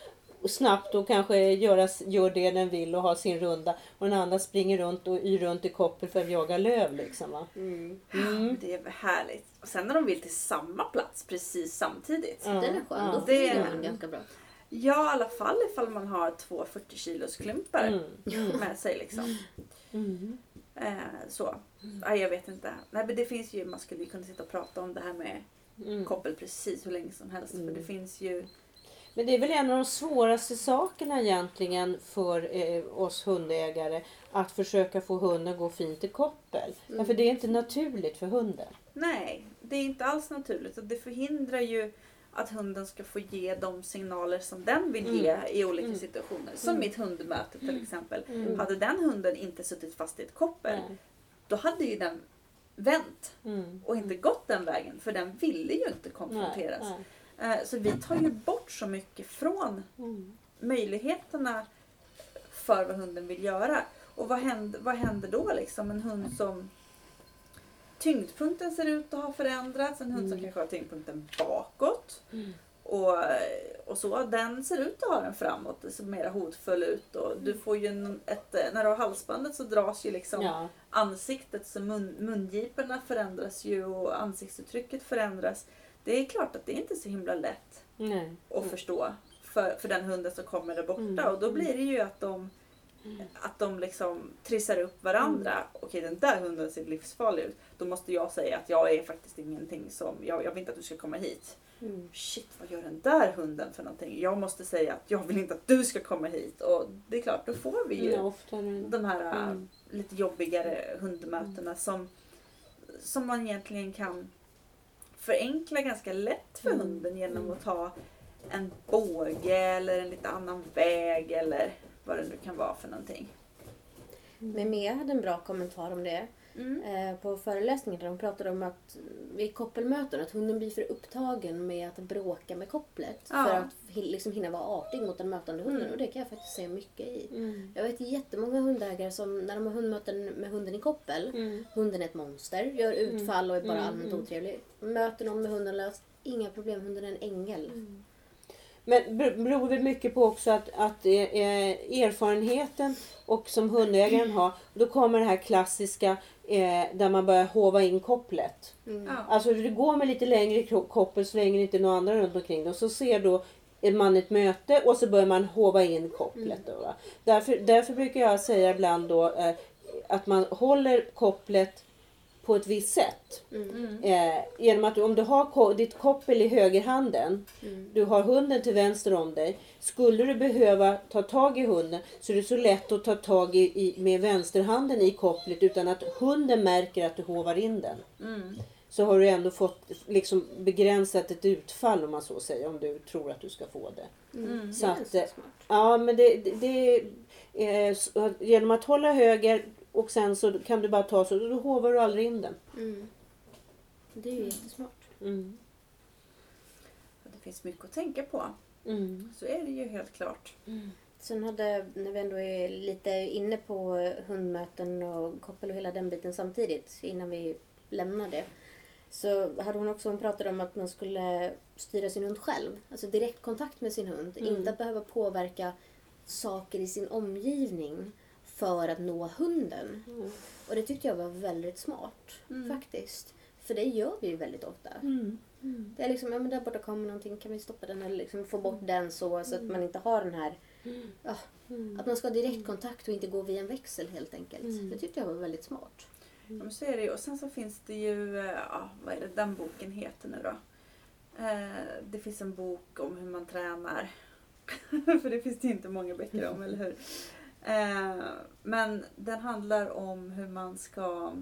snabbt och kanske göra, gör det den vill och ha sin runda. Och den andra springer runt och yr runt i koppel för att jaga löv. Liksom, va? Mm. Mm. Det är väl härligt. Och sen när de vill till samma plats precis samtidigt. Ja, Den är skön. ja. Då Det- flyger man ganska bra. Ja, i alla fall ifall man har två 40 kilos klumpar Mm. Mm. [laughs] med sig. Liksom. Mm. Eh, så. Nej, jag vet inte. Nej, men det finns ju, man skulle ju kunna sitta och prata om det här med Mm. koppel precis hur länge som helst. Mm. För det finns ju... Men det är väl en av de svåraste sakerna egentligen för eh, oss hundägare. Att försöka få hunden att gå fint i koppel. Mm. För det är inte naturligt för hunden. Nej, det är inte alls naturligt. Och det förhindrar ju att hunden ska få ge de signaler som den vill Mm. ge i olika Mm. situationer. Som Mm. mitt hundmöte till exempel. Mm. Hade den hunden inte suttit fast i ett koppel, Nej. då hade ju den vänt Mm. och inte gått den vägen. För den ville ju inte konfronteras. Nej, Eh, Så vi tar ju bort så mycket från. Mm. möjligheterna för vad hunden vill göra. Och vad händer, vad händer då liksom? En hund som tyngdpunkten ser ut att ha förändrats. En hund som Mm. kanske har tyngdpunkten bakåt. Mm. Och, och så, den ser ut att ha den framåt, det ser mer hotfull ut. Och du får ju en, ett, när du har halsbandet så dras ju liksom Ja. ansiktet, så mun, mungiporna förändras ju och ansiktsuttrycket förändras. Det är klart att det är inte så himla lätt Nej. att förstå för, för den hunden som kommer där borta. Mm. Och då blir det ju att de, att de liksom trissar upp varandra. Okej, den där hunden ser livsfarlig ut. Då måste jag säga att jag är faktiskt ingenting som, jag, jag vill inte att du ska komma hit. Mm. Shit, vad gör den där hunden för någonting? Jag måste säga att jag vill inte att du ska komma hit. Och det är klart, då får vi ju Ja, de här äh, Mm. lite jobbigare hundmötena som, som man egentligen kan förenkla ganska lätt för Mm. hunden genom Mm. att ta en båge eller en lite annan väg eller vad det nu kan vara för någonting. Men Mia hade en bra kommentar om det eh, på föreläsningen där de pratade om att vid koppelmöten att hunden blir för upptagen med att bråka med kopplet Ja. för att liksom hinna vara artig mot den mötande hunden. Mm. Och det kan jag faktiskt se mycket i. Mm. Jag vet jättemånga hundägare som när de har hundmöten med hunden i koppel, Mm. hunden är ett monster, gör utfall och är bara Mm, allmänt mm. otrevlig. Möter någon med hunden löst, inga problem, hunden är en ängel. Men ber- beror det mycket på också att, att eh, erfarenheten och som hundägaren har, då kommer det här klassiska eh, där man börjar hova in kopplet. Mm. Ja. Alltså det går med lite längre koppel så länge det inte är några andra runt omkring. Och så ser då man ett möte och så börjar man hova in kopplet. Då, va? Därför, därför brukar jag säga ibland då eh, att man håller kopplet på ett visst sätt. Mm. Eh, genom att du- om du har ko- ditt koppel i högerhanden, Mm. du har hunden till vänster om dig. Skulle du behöva ta tag i hunden så är det så lätt att ta tag i, i, med vänsterhanden i kopplet utan att hunden märker att du hovar in den. Mm. Så har du ändå fått liksom, begränsat ett utfall om man så säger, om du tror att du ska få det. Mm. Så Det är eh, smart. Ja, men det, det, det eh, så- genom att hålla höger och sen så kan du bara ta så, då hovar du aldrig in den. Mm. Det är ju jättesmart. Mm. Det finns mycket att tänka på. Mm. Så är det ju helt klart. Sen hade, när vi ändå är lite inne på hundmöten och koppel och hela den biten samtidigt innan vi lämnar det. Så hade hon också, hon pratade om att man skulle styra sin hund själv. Alltså direktkontakt med sin hund. Mm. Inte att behöva påverka saker i sin omgivning för att nå hunden. Mm. Och det tyckte jag var väldigt smart Mm. faktiskt. För det gör vi ju väldigt ofta. Mm. Det är liksom, ja men där borta kommer någonting, kan vi stoppa den eller liksom få bort den så, så att man inte har den här Ja, Mm. att man ska ha direktkontakt och inte gå via en växel helt enkelt. Mm. Det tyckte jag var väldigt smart. Ja, men så är det ju. Och sen så finns det ju, eh, ja, vad är det den boken heter nu då? Eh, det finns en bok om hur man tränar. [laughs] För det finns det inte många böcker om, [laughs] eller hur? Eh, men den handlar om hur man ska...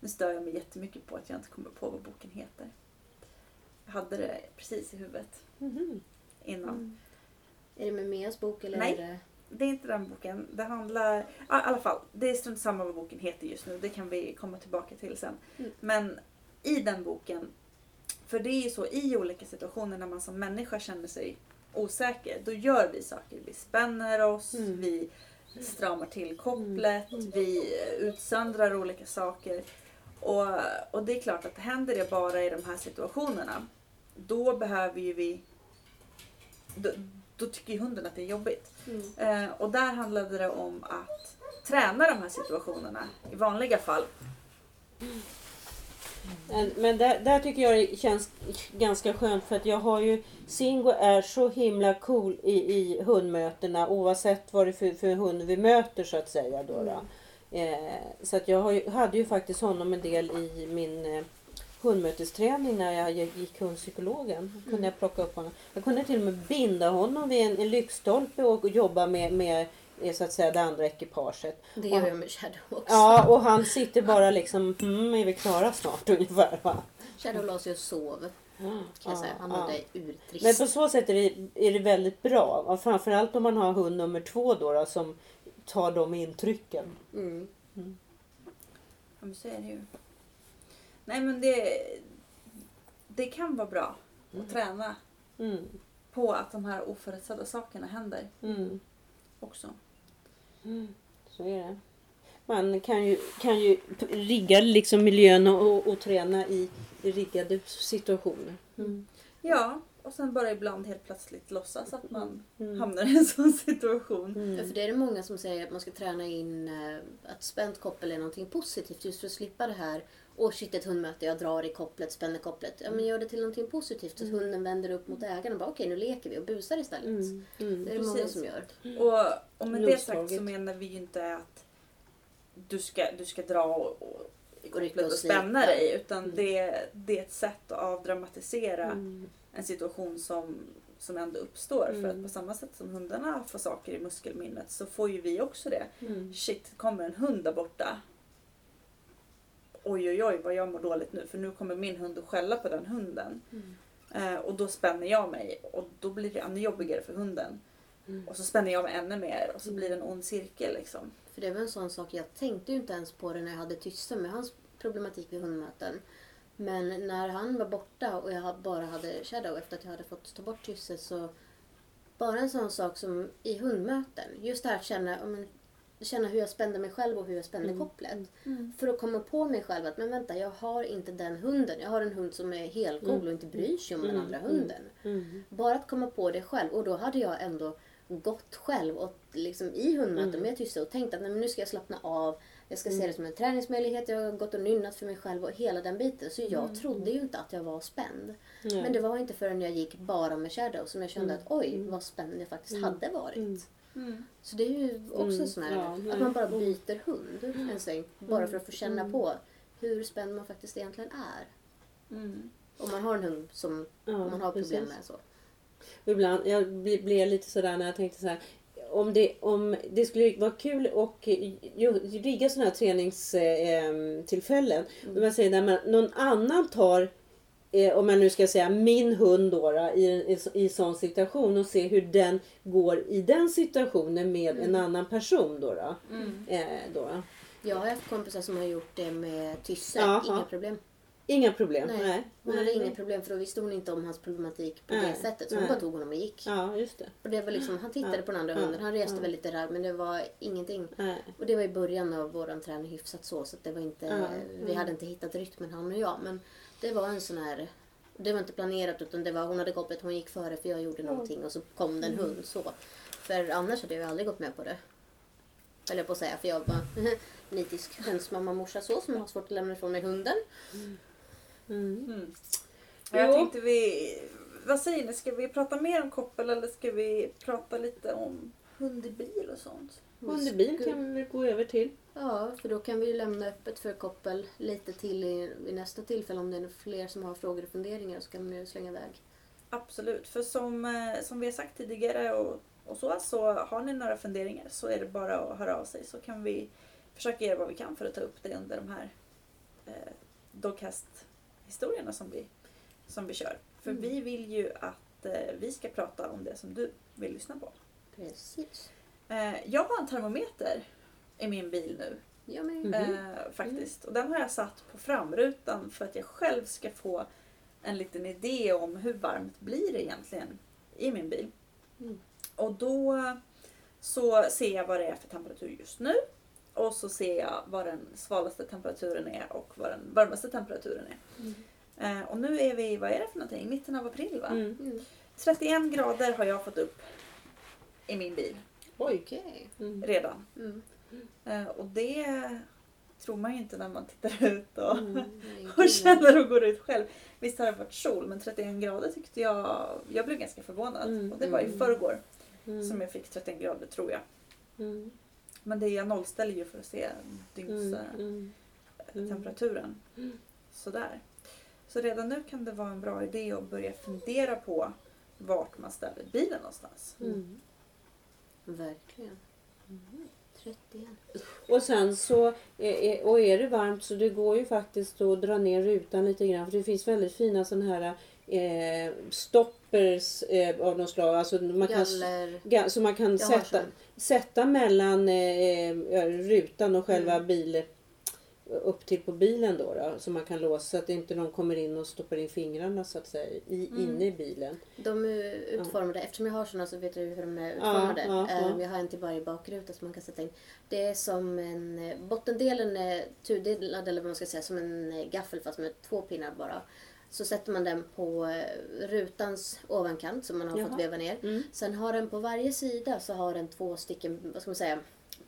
Nu stör jag mig jättemycket på att jag inte kommer på vad boken heter. Jag hade det precis i huvudet Mhm. innan. Är det med bok eller Nej. är det... Det är inte den boken. Det handlar... Ja, I alla fall, det är strunt samma vad boken heter just nu. Det kan vi komma tillbaka till sen. Mm. Men i den boken, för det är ju så i olika situationer när man som människa känner sig osäker, då gör vi saker. Vi spänner oss, Mm. vi stramar till kopplet, Mm. vi utsöndrar olika saker. Och, och det är klart att händer det bara i de här situationerna, då behöver ju vi då, då tycker ju hunden att det är jobbigt. Mm. Eh, och där handlade det om att träna de här situationerna i vanliga fall. Men, men där, där tycker jag det känns ganska skönt för att jag har ju Singo är så himla cool i, i hundmötena oavsett vad det är för, för hund vi möter så att säga. Då, då. Eh, så att jag har hade ju faktiskt honom en del i min eh, hundmötesträning när jag gick hundpsykologen. Då kunde jag plocka upp honom. Jag kunde till och med binda honom vid en, en lyktstolpe och jobba med, med eh, så att säga det andra ekipaget. Det gör jag med Shadow också. Ja, och han sitter bara liksom, mm, är vi klara snart [laughs] ungefär va? Shadow la sig och sov. Kan jag säga. Han ja. mådde Men urtrist. på så sätt är det, är det väldigt bra. Och framförallt om man har hund nummer två då, då som tar de intrycken. Mm. Ja, men så är det ju. Nej men det, det kan vara bra att träna Mm, på att de här oförutsedda sakerna händer mm, också. Mm. Så är det. Man kan ju, kan ju rigga liksom miljön och, och, träna i, i riggade situationer. Mm. Ja, och sen bara ibland helt plötsligt låtsas att man Mm. hamnar i en sån situation. Ja, Mm. för det är det många som säger att man ska träna in eh, att spänt koppel är någonting positivt just för att slippa det här Åh shit ett hundmöte, jag drar i kopplet, spänner kopplet. Ja men gör det till någonting positivt så att hunden vänder upp mot ägaren och bara okej nu leker vi och busar istället. Mm. Mm. Det är det många Precis. som gör. Och, och med det sagt så menar vi ju inte att du ska, du ska dra och, och, i Och kopplet och och spänna dig. Utan det, det är ett sätt att avdramatisera Mm. en situation som, som ändå uppstår. För Mm. att på samma sätt som hundarna får saker i muskelminnet så får ju vi också det. Mm. Shit, kommer en hund där borta. Oj oj oj vad jag mår dåligt nu för nu kommer min hund att skälla på den hunden. Mm. Eh, och då spänner jag mig och då blir det ännu jobbigare för hunden. Mm. Och så spänner jag mig ännu mer och så blir det en ond cirkel liksom. För det var en sån sak, jag tänkte ju inte ens på det när jag hade Tysse med hans problematik vid hundmöten. Men när han var borta och jag bara hade Shadow efter att jag hade fått ta bort Tysse så bara en sån sak som i hundmöten, just det här att känna, känna hur jag spände mig själv och hur jag spände kopplet. För att komma på mig själv att men vänta, jag har inte den hunden. Jag har en hund som är helcool och inte bryr sig om den andra hunden. Mm. Bara att komma på det själv. Och då hade jag ändå gått själv och liksom i hundmöten med Tysse och tänkt att nej, men nu ska jag slappna av. Jag ska se det som en träningsmöjlighet. Jag har gått och nynnat för mig själv och hela den biten. Så jag trodde ju inte att jag var spänd. Men det var inte förrän jag gick bara med Shadow som jag kände att oj vad spänd jag faktiskt hade varit. Mm. Så det är ju också Mm, sån här, ja, att man bara byter hund en sväng. Bara för att få känna på hur spänd man faktiskt egentligen är. Mm. Om man har en hund som Ja, man har problem precis. med. så. Ibland, jag blir blir lite sådär när jag tänkte så här. Om det, om det skulle vara kul och ju- rigga sådana här träningstillfällen. Mm. Man säger när man, någon annan tar, eh, om man nu ska säga min hund då, då i, i, i sån situation och se hur den går i den situationen med en annan person. Då, då. Mm. Eh, då. Jag har haft kompisar som har gjort det med Tysse. Inga problem. Inga problem. Nej. Nej. Hon Nej. hade inga problem för då visste hon inte om hans problematik på Nej. det sättet. Så hon Nej. bara tog honom och gick. Ja, just det. Och det var liksom, han tittade Ja. på den andra Ja. hunden. Han reste Ja. väl lite där men det var ingenting. Nej. Och det var i början av våran träning hyfsat så. Så att det var inte, Ja. vi Mm. hade inte hittat rytmen han och jag. Men det var en sån här det var inte planerat utan det var hon hade kopplat, hon gick före för jag gjorde någonting och så kom det en hund så. För annars hade jag aldrig gått med på det. Höll jag på att säga för jag var [laughs] nitisk hönsmamma morsa så som har svårt att lämna ifrån mig hunden. Mm. Mm. Jag Jo. tänkte vi, vad säger ni, ska vi prata mer om koppel eller ska vi prata lite om hund i bil och sånt? Under bil kan vi väl gå över till. Ja, för då kan vi ju lämna öppet för koppel lite till i, vid nästa tillfälle om det är fler som har frågor och funderingar så kan man ju slänga iväg. Absolut, för som, eh, som vi har sagt tidigare och, och så, så har ni några funderingar så är det bara att höra av sig så kan vi försöka göra vad vi kan för att ta upp det under de här eh, Dogcast-historierna som vi, som vi kör. För Mm. vi vill ju att eh, vi ska prata om det som du vill lyssna på. Precis. Eh, jag har en termometer i min bil nu Ja, men, Mhm. eh, faktiskt. Och den har jag satt på framrutan för att jag själv ska få en liten idé om hur varmt blir det egentligen i min bil. Mm. Och då så ser jag vad det är för temperatur just nu. Och så ser jag vad den svalaste temperaturen är och vad den varmaste temperaturen är. Mm. Eh, och nu är vi, vad är det för någonting? Mitten av april va? Mm. Mm. 31 grader har jag fått upp i min bil. Okej. Mm. redan. Mm. Eh, och det tror man ju inte när man tittar [laughs] ut och, Mm. Och känner och går ut själv. Visst har det varit sol men 31 grader tyckte jag, jag blev ganska förvånad. Mm, Och det var i mm. förrgår som jag fick 31 grader tror jag. Men det jag nollställer ju för att se dygnstemperaturen. Mm. Sådär. Så redan nu kan det vara en bra idé att börja fundera på vart man ställer bilen någonstans. Mm. Verkligen. 31. Och sen så, eh, eh, och är det varmt så det går ju faktiskt att dra ner rutan lite grann. För det finns väldigt fina sådana här eh, stoppers eh, av något slag. Alltså man kan, ga, så man kan sätta, sätta mellan eh, rutan och själva Mm. bil upp till på bilen då, då så man kan låsa så att inte någon kommer in och stoppar in fingrarna så att säga i, Mm. inne i bilen. De är utformade, eftersom jag har såna så vet du hur de är utformade. ja, ja. Jag har en till varje bakruta som man kan sätta in. Det är som en, eh, bottendelen är tudelad eller vad man ska säga, som en eh, gaffel fast med två pinnar bara. Så sätter man den på eh, rutans ovankant som man har Jaha. fått veva ner. Mm. Sen har den på varje sida så har den två stycken, vad ska man säga,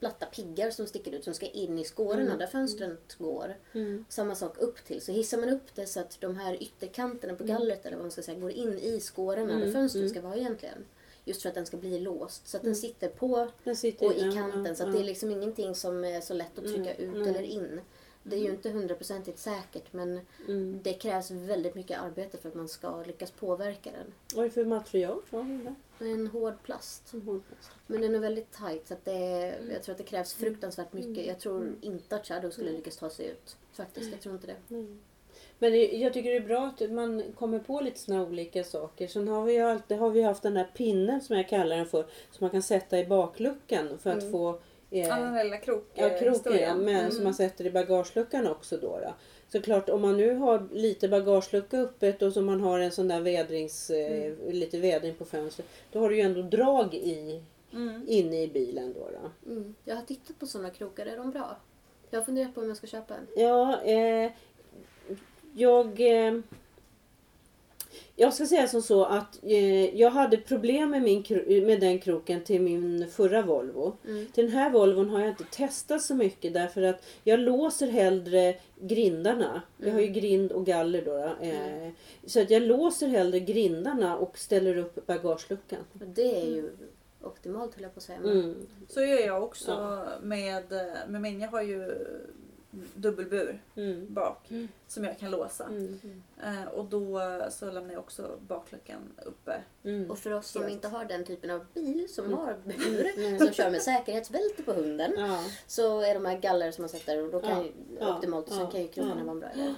platta piggar som sticker ut som ska in i skårorna Mm. där fönstret går. Mm. Samma sak upp till. Så hissar man upp det så att de här ytterkanterna på gallret eller vad man ska säga går in i skårorna Mm, där fönstret mm. ska vara egentligen. Just för att den ska bli låst. Så att Mm. den sitter på Den sitter, och i kanten. ja, Så att det är liksom ingenting som är så lätt att trycka Mm, ut mm. eller in. Det är ju inte hundraprocentigt säkert men Mm. det krävs väldigt mycket arbete för att man ska lyckas påverka den. Vad är det för material? Där? Det är en hård plast. Som hårdplast. Men den är väldigt tight så att det är, jag tror att det krävs fruktansvärt mycket. Jag tror inte att Shadow skulle lyckas ta sig ut. Faktiskt, jag tror inte det. Mm. Men jag tycker det är bra att man kommer på lite såna olika saker. Sen har vi ju alltid har vi haft den här pinnen som jag kallar den för. Som man kan sätta i bakluckan för att Mm. få eh, Ja, den lilla krok, Ja, kroken ja, men Mm. som man sätter i bagageluckan också då. då. Så klart om man nu har lite bagagelucka öppet och så man har en sån där vädrings, eh, lite vädring på fönstret. Då har du ju ändå drag i, Mm. inne i bilen då. då. Mm. Jag har tittat på sådana krokar, är de bra? Jag har funderat på om jag ska köpa en. Ja, eh, jag... Eh, jag ska säga som så att eh, jag hade problem med, min, med den kroken till min förra Volvo. Mm. Till den här Volvon har jag inte testat så mycket därför att jag låser hellre grindarna. Jag har ju grind och galler då. då eh, Så att jag låser hellre grindarna och ställer upp bagageluckan. Det är ju optimalt höll jag på att säga. Mm. Så gör jag också Ja. med, med min. Jag har ju dubbelbur Mm. bak Mm. som jag kan låsa. Mm. Eh, och då så lämnar jag också bakluckan uppe. Mm. Och för oss som inte har den typen av bil som Mm. har bur, Mm. som kör med säkerhetsbälte på hunden, Ja. så är de här galler som man sätter och då kan Ja. ju Ja. optimalt och sen Ja. kan ju krokarna Ja. vara en bra idé.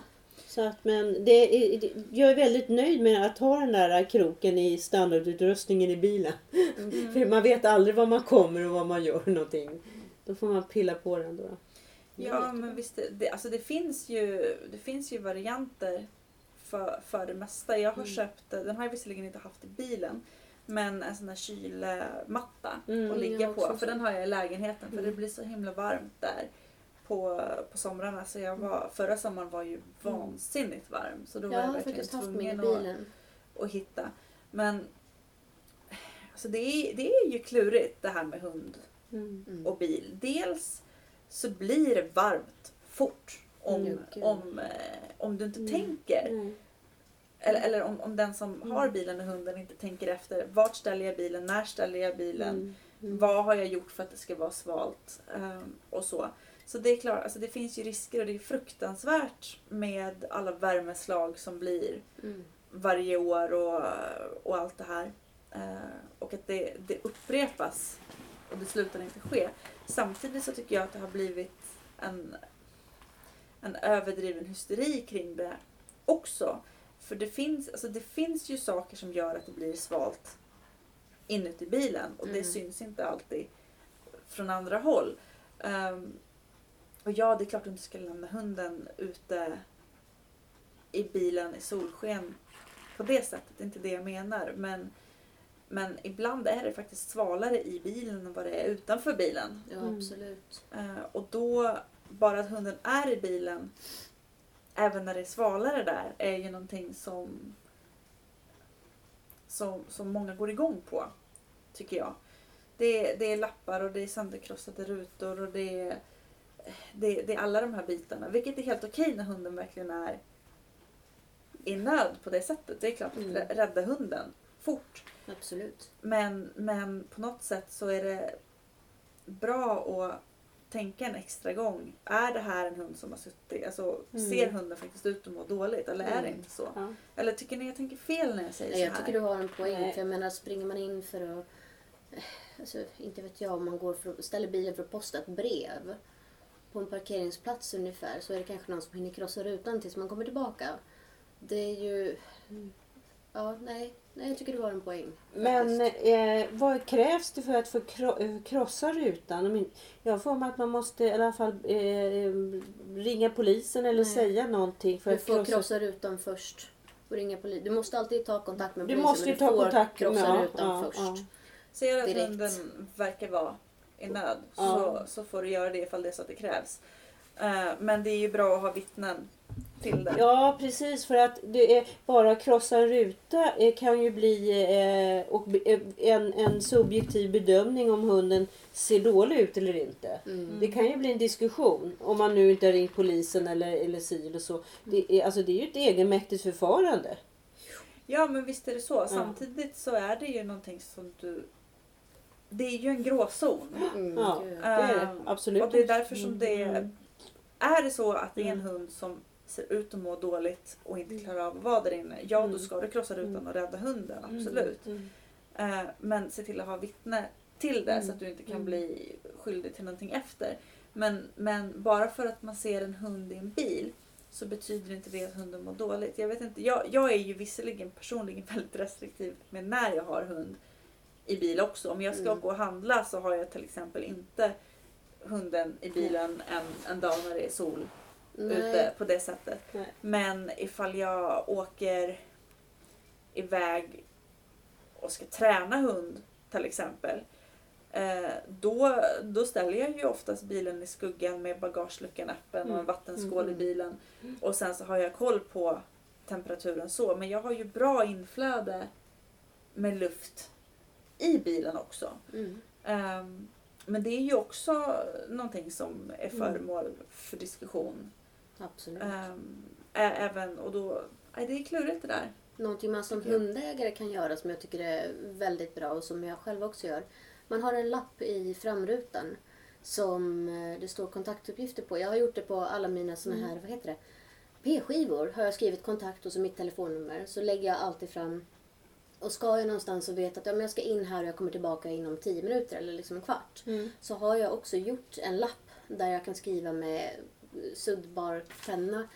Så att, men det är, det- jag är väldigt nöjd med att ha den där kroken i standardutrustningen i bilen. Mm. [laughs] För man vet aldrig var man kommer och vad man gör någonting. Då får man pilla på den då. Ja men visst, det- alltså det, finns ju, det finns ju varianter för, för det mesta. Jag har Mm. köpt, den har jag visserligen inte haft i bilen, men en sån här kylmatta Mm, att ligga på. För så. den har jag i lägenheten för Mm. det blir så himla varmt där på, på somrarna. Så jag var, förra sommaren var ju vansinnigt varm. Så då var Jag verkligen tvungen att, att hitta. Men alltså det, är, det är ju klurigt det här med hund Mm. Mm. och bil. Dels så blir det varmt fort om, Mm, om, eh, om du inte Mm. tänker. Mm. Eller, eller om, om den som Mm. har bilen och hunden inte tänker efter. Vart ställer jag bilen? När ställer jag bilen? Mm. Mm. Vad har jag gjort för att det ska vara svalt? Ehm, och så. Så det är klart, alltså det finns ju risker och det är fruktansvärt med alla värmeslag som blir Mm. varje år och, och allt det här. Eh, och att det, det upprepas och det slutar inte ske. Samtidigt så tycker jag att det har blivit en, en överdriven hysteri kring det också. För det finns, alltså det finns ju saker som gör att det blir svalt inuti bilen och det Mm. syns inte alltid från andra håll. Ehm, och ja, det är klart du inte ska lämna hunden ute i bilen i solsken på det sättet. Det är inte det jag menar. Men, men ibland är det faktiskt svalare i bilen än vad det är utanför bilen. Ja, Mm. absolut. Eh, och då, bara att hunden är i bilen, även när det är svalare där, är ju någonting som, som, som många går igång på. Tycker jag. Det är, det är lappar och det är sönderkrossade rutor och det är, det, det är alla de här bitarna. Vilket är helt okej när hunden verkligen är i nöd på det sättet. Det är klart att Mm. rä- rädda hunden fort. Absolut. Men, men på något sätt så är det bra att tänka en extra gång. Är det här en hund som har suttit? Alltså, Mm. Ser hunden faktiskt ut att må dåligt eller är det Mm. inte så? Ja. Eller tycker ni jag tänker fel när jag säger Nej, så jag här? tycker du har en poäng. Nej. För jag menar, springer man in för att... Alltså, inte vet jag, om man går för, ställer bilen för att posta ett brev på en parkeringsplats ungefär så är det kanske någon som hinner krossa rutan tills man kommer tillbaka. Det är ju... Ja, nej. Nej, jag tycker du har en poäng. Men eh, vad krävs det för att få kro- eh, krossa rutan? Jag får mig att man måste i alla fall eh, ringa polisen eller Nej. säga någonting för Du att får krossa. krossa rutan först och ringa. Du måste alltid ta kontakt med Du polisen. måste men ju ta får kontakt med krossa ja, rutan ja, först. ja. Ser att direkt. hunden verkar vara i nöd Ja. så, så får du göra det ifall det är så att det krävs. Eh, men det är ju bra att ha vittnen till det. Ja precis för att det är bara krossa en ruta eh, kan ju bli eh, och, eh, en, en subjektiv bedömning om hunden ser dålig ut eller inte. Mm. Det kan ju bli en diskussion om man nu inte har ringt polisen eller, eller si eller så. Det är, alltså det är ju ett egenmäktigt förfarande. Ja men visst är det så. Samtidigt så är det ju någonting som du... Det är ju en gråzon. Mm, Ja. Det är det, Ehm, absolut. Och det är därför som det är... Mm. Är det så att det är en Mm. hund som ser ut att må dåligt och inte klarar av att vara där inne. Ja då Mm. ska du krossa rutan Mm. och rädda hunden. Absolut. Mm. Eh, men se till att ha vittne till det Mm. så att du inte kan Mm. bli skyldig till någonting efter. Men, men bara för att man ser en hund i en bil så betyder inte det att hunden mår dåligt. Jag, vet inte, jag, jag är ju visserligen personligen [laughs] väldigt restriktiv med när jag har hund i bil också. Om jag ska Mm. gå och handla så har jag till exempel inte hunden i bilen en, en dag när det är sol ute Nej. på det sättet. Nej. Men ifall jag åker iväg och ska träna hund till exempel. Eh, då, då ställer jag ju oftast bilen i skuggan med bagageluckan öppen och en Mm. vattenskål i Mm. bilen. Och sen så har jag koll på temperaturen så. Men jag har ju bra inflöde med luft i bilen också. Mm. Ehm, men det är ju också någonting som är Mm. föremål för diskussion. Absolut. Ä- även, och då, nej, det är klurigt det där. Någonting man som hundägare kan göra som jag tycker är väldigt bra och som jag själv också gör. Man har en lapp i framrutan som eh, det står kontaktuppgifter på. Jag har gjort det på alla mina såna Mm. här, vad heter det? P-skivor har jag skrivit kontakt och så mitt telefonnummer. Så lägger jag alltid fram och ska jag någonstans och vet att ja, men jag ska in här och jag kommer tillbaka inom 10 minuter eller liksom en kvart. Mm. Så har jag också gjort en lapp där jag kan skriva med suddbar penna.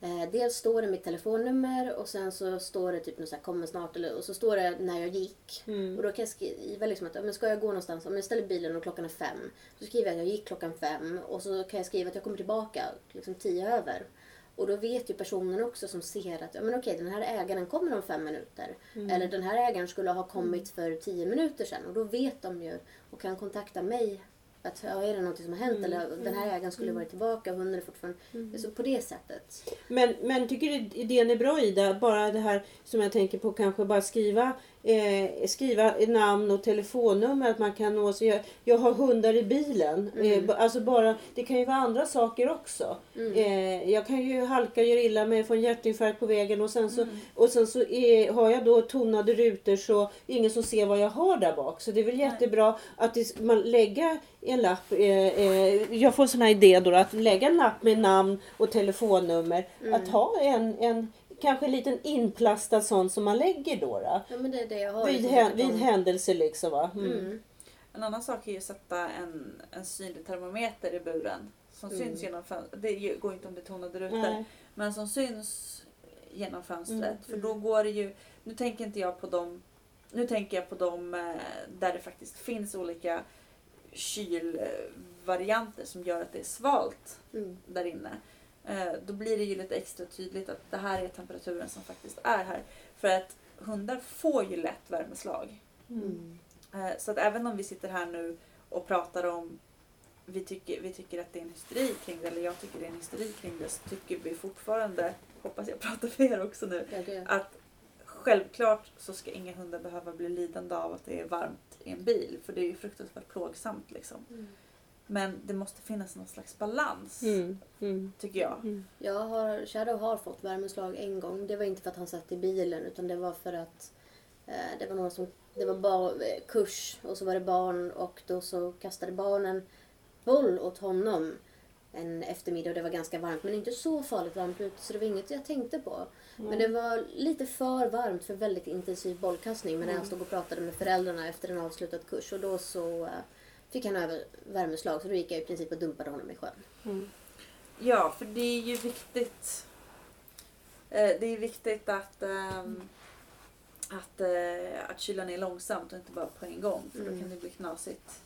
Eh, dels står det mitt telefonnummer och sen så står det typ något så här, kommer snart eller, och så står det när jag gick. Mm. Och då kan jag skriva liksom att men ska jag gå någonstans, om jag ställer bilen och klockan är fem. Så skriver jag att jag gick klockan fem och så kan jag skriva att jag kommer tillbaka liksom tio över. Och då vet ju personen också som ser att ja, men okej, den här ägaren kommer om fem minuter. Mm. Eller den här ägaren skulle ha kommit för tio minuter sedan. Och då vet de ju och kan kontakta mig. Att ja, är det någonting som har hänt? Mm. Eller den här ägaren skulle varit tillbaka och hunden är fortfarande... Så på det sättet. Men, men tycker du idén är bra Ida? Bara det här som jag tänker på kanske bara skriva eh, skriva namn och telefonnummer att man kan nå sig. Jag, jag har hundar i bilen. Mm. Eh, alltså bara, det kan ju vara andra saker också. Mm. Eh, jag kan ju halka och göra illa mig, få en hjärtinfarkt på vägen och sen så, Mm. och sen så är, har jag då tonade rutor så ingen som ser vad jag har där bak. Så det är väl jättebra att det, man lägger en lapp. Eh, eh, jag får en sån här idé då att lägga en lapp med namn och telefonnummer. Mm. Att ha en, en kanske en liten inplastad sån som man lägger då. då. Ja, men det är det jag har. Vid, att vid de- händelse liksom va. Mm. Mm. En annan sak är ju att sätta en, en synlig termometer i buren. Som Mm. syns genom fönstret. Det går inte om det är tonade rutor. Nej. Men som syns genom fönstret. Mm. För då går det ju... Nu tänker inte jag på dem... Nu tänker jag på dem eh, där det faktiskt finns olika kylvarianter som gör att det är svalt Mm. där inne. Eh, Då blir det ju lite extra tydligt att det här är temperaturen som faktiskt är här. För att hundar får ju lätt värmeslag. Mm. Eh, Så att även om vi sitter här nu och pratar om vi tycker, vi tycker att det är en hysteri kring det, eller jag tycker det är en hysteri kring det, så tycker vi fortfarande, hoppas jag pratar för er också nu, Ja, det. att självklart så ska inga hundar behöva bli lidande av att det är varmt i en bil. För det är ju fruktansvärt plågsamt liksom. Mm. Men det måste finnas någon slags balans. Mm. Mm. Tycker jag. Mm. Jag har, Shadow har fått värmeslag en gång. Det var inte för att han satt i bilen utan det var för att eh, det var någon som, det var bar, eh, kurs och så var det barn och då så kastade barnen boll åt honom en eftermiddag och det var ganska varmt men inte så farligt varmt ute så det var inget jag tänkte på. Men det var lite för varmt för väldigt intensiv bollkastning men när jag stod och pratade med föräldrarna efter en avslutad kurs och då så eh, fick han över värmeslag så då gick jag i princip och dumpade honom i sjön. Ja, för det är ju viktigt. Eh, det är viktigt att, ehm, att, eh, att kyla ner långsamt och inte bara på en gång. För då Mm. kan det bli knasigt.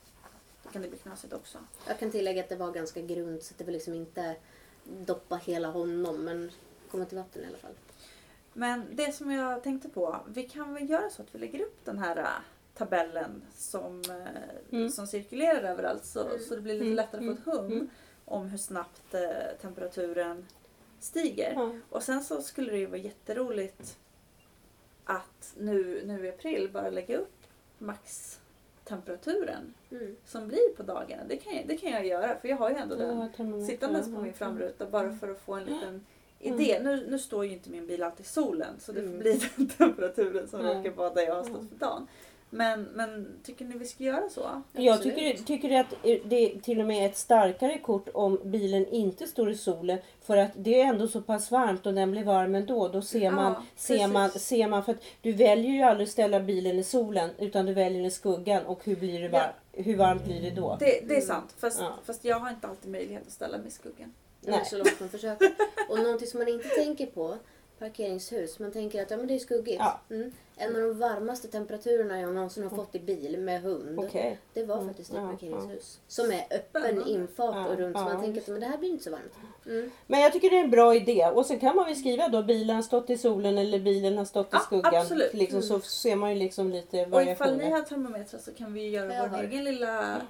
Då kan det bli knasigt också. Jag kan tillägga att det var ganska grunt så det var liksom inte doppa hela honom men komma till vatten i alla fall. Men det som jag tänkte på. Vi kan väl göra så att vi lägger upp den här eh, tabellen som, eh, Mm. som cirkulerar överallt. Så, Mm. så det blir lite Mm. lättare att få ett hum Mm. om hur snabbt eh, temperaturen stiger. Ja. Och sen så skulle det ju vara jätteroligt att nu, nu i april bara lägga upp maxtemperaturen Mm. som blir på dagarna. Det kan, jag, det kan jag göra för jag har ju ändå den Ja, sittandes på min framruta bara för att få en liten Mm. idé. Nu, nu står ju inte min bil alltid i solen så det får Mm. bli [laughs] den temperaturen som Mm. råkar vara där jag har stått Mm. för dagen. Men, men tycker ni vi ska göra så? Jag Absolut. tycker, tycker att det till och med är ett starkare kort om bilen inte står i solen. För att det är ändå så pass varmt och den blir varm ändå. Då ser man, Ja, ser man, ser man för att du väljer ju aldrig att ställa bilen i solen utan du väljer den i skuggan. Och hur, blir det var, hur varmt blir det då? Det, det är Mm. sant fast, Ja. fast jag har inte alltid möjlighet att ställa mig i skuggan. Det är Nej. så långt man försöker. Och någonting som man inte tänker på, parkeringshus. Man tänker att ja, men det är skuggigt. Ja. Mm. En av de varmaste temperaturerna jag någonsin har fått i bil med hund. Okej. Det var Mm. faktiskt ett Ja, parkeringshus. Som är öppen infart och Ja, runt. Så ja, man tänker att men det här blir inte så varmt. Mm. Men jag tycker det är en bra idé. Och sen kan man väl skriva då bilen har stått i solen eller bilen har stått i Ja, skuggan. absolut. Liksom, så ser man ju liksom lite Och ifall variationer. ni har termometrar så kan vi göra Jag vår har. egen lilla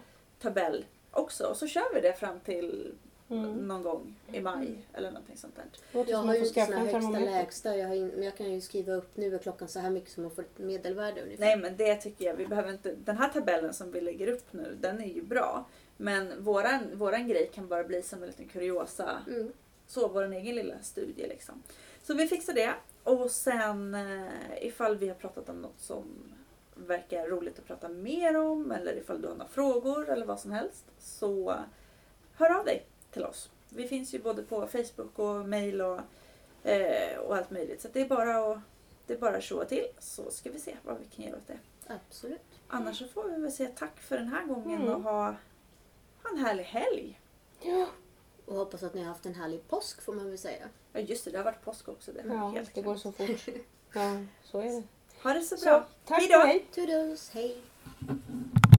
tabell också. Och så kör vi det fram till Mm. någon gång i maj eller någonting sånt där. Jag har ju inte såna en högsta lägsta. Jag, har in, men jag kan ju skriva upp nu är klockan så här mycket som man får ett medelvärde ungefär. Nej men det tycker jag, vi behöver inte, den här tabellen som vi lägger upp nu, den är ju bra. Men våran, våran grej kan bara bli som en liten kuriosa. Mm. Så, vår egen lilla studie liksom. Så vi fixar det. Och sen eh, ifall vi har pratat om något som verkar roligt att prata mer om eller ifall du har några frågor eller vad som helst så hör av dig till oss. Vi finns ju både på Facebook och mail och, eh, och allt möjligt. Så det är bara att det är bara att tjoa till så ska vi se vad vi kan göra åt det. Absolut. Annars så får vi väl säga tack för den här gången Mm. och ha, ha en härlig helg. Ja, Och hoppas att ni har haft en härlig påsk får man väl säga. Ja just det, det har varit påsk också. Det, ja helt det går så fort. [laughs] Ja, så är det. Ha det så Så, bra. tack Hej då. och hej. Toodles, hej!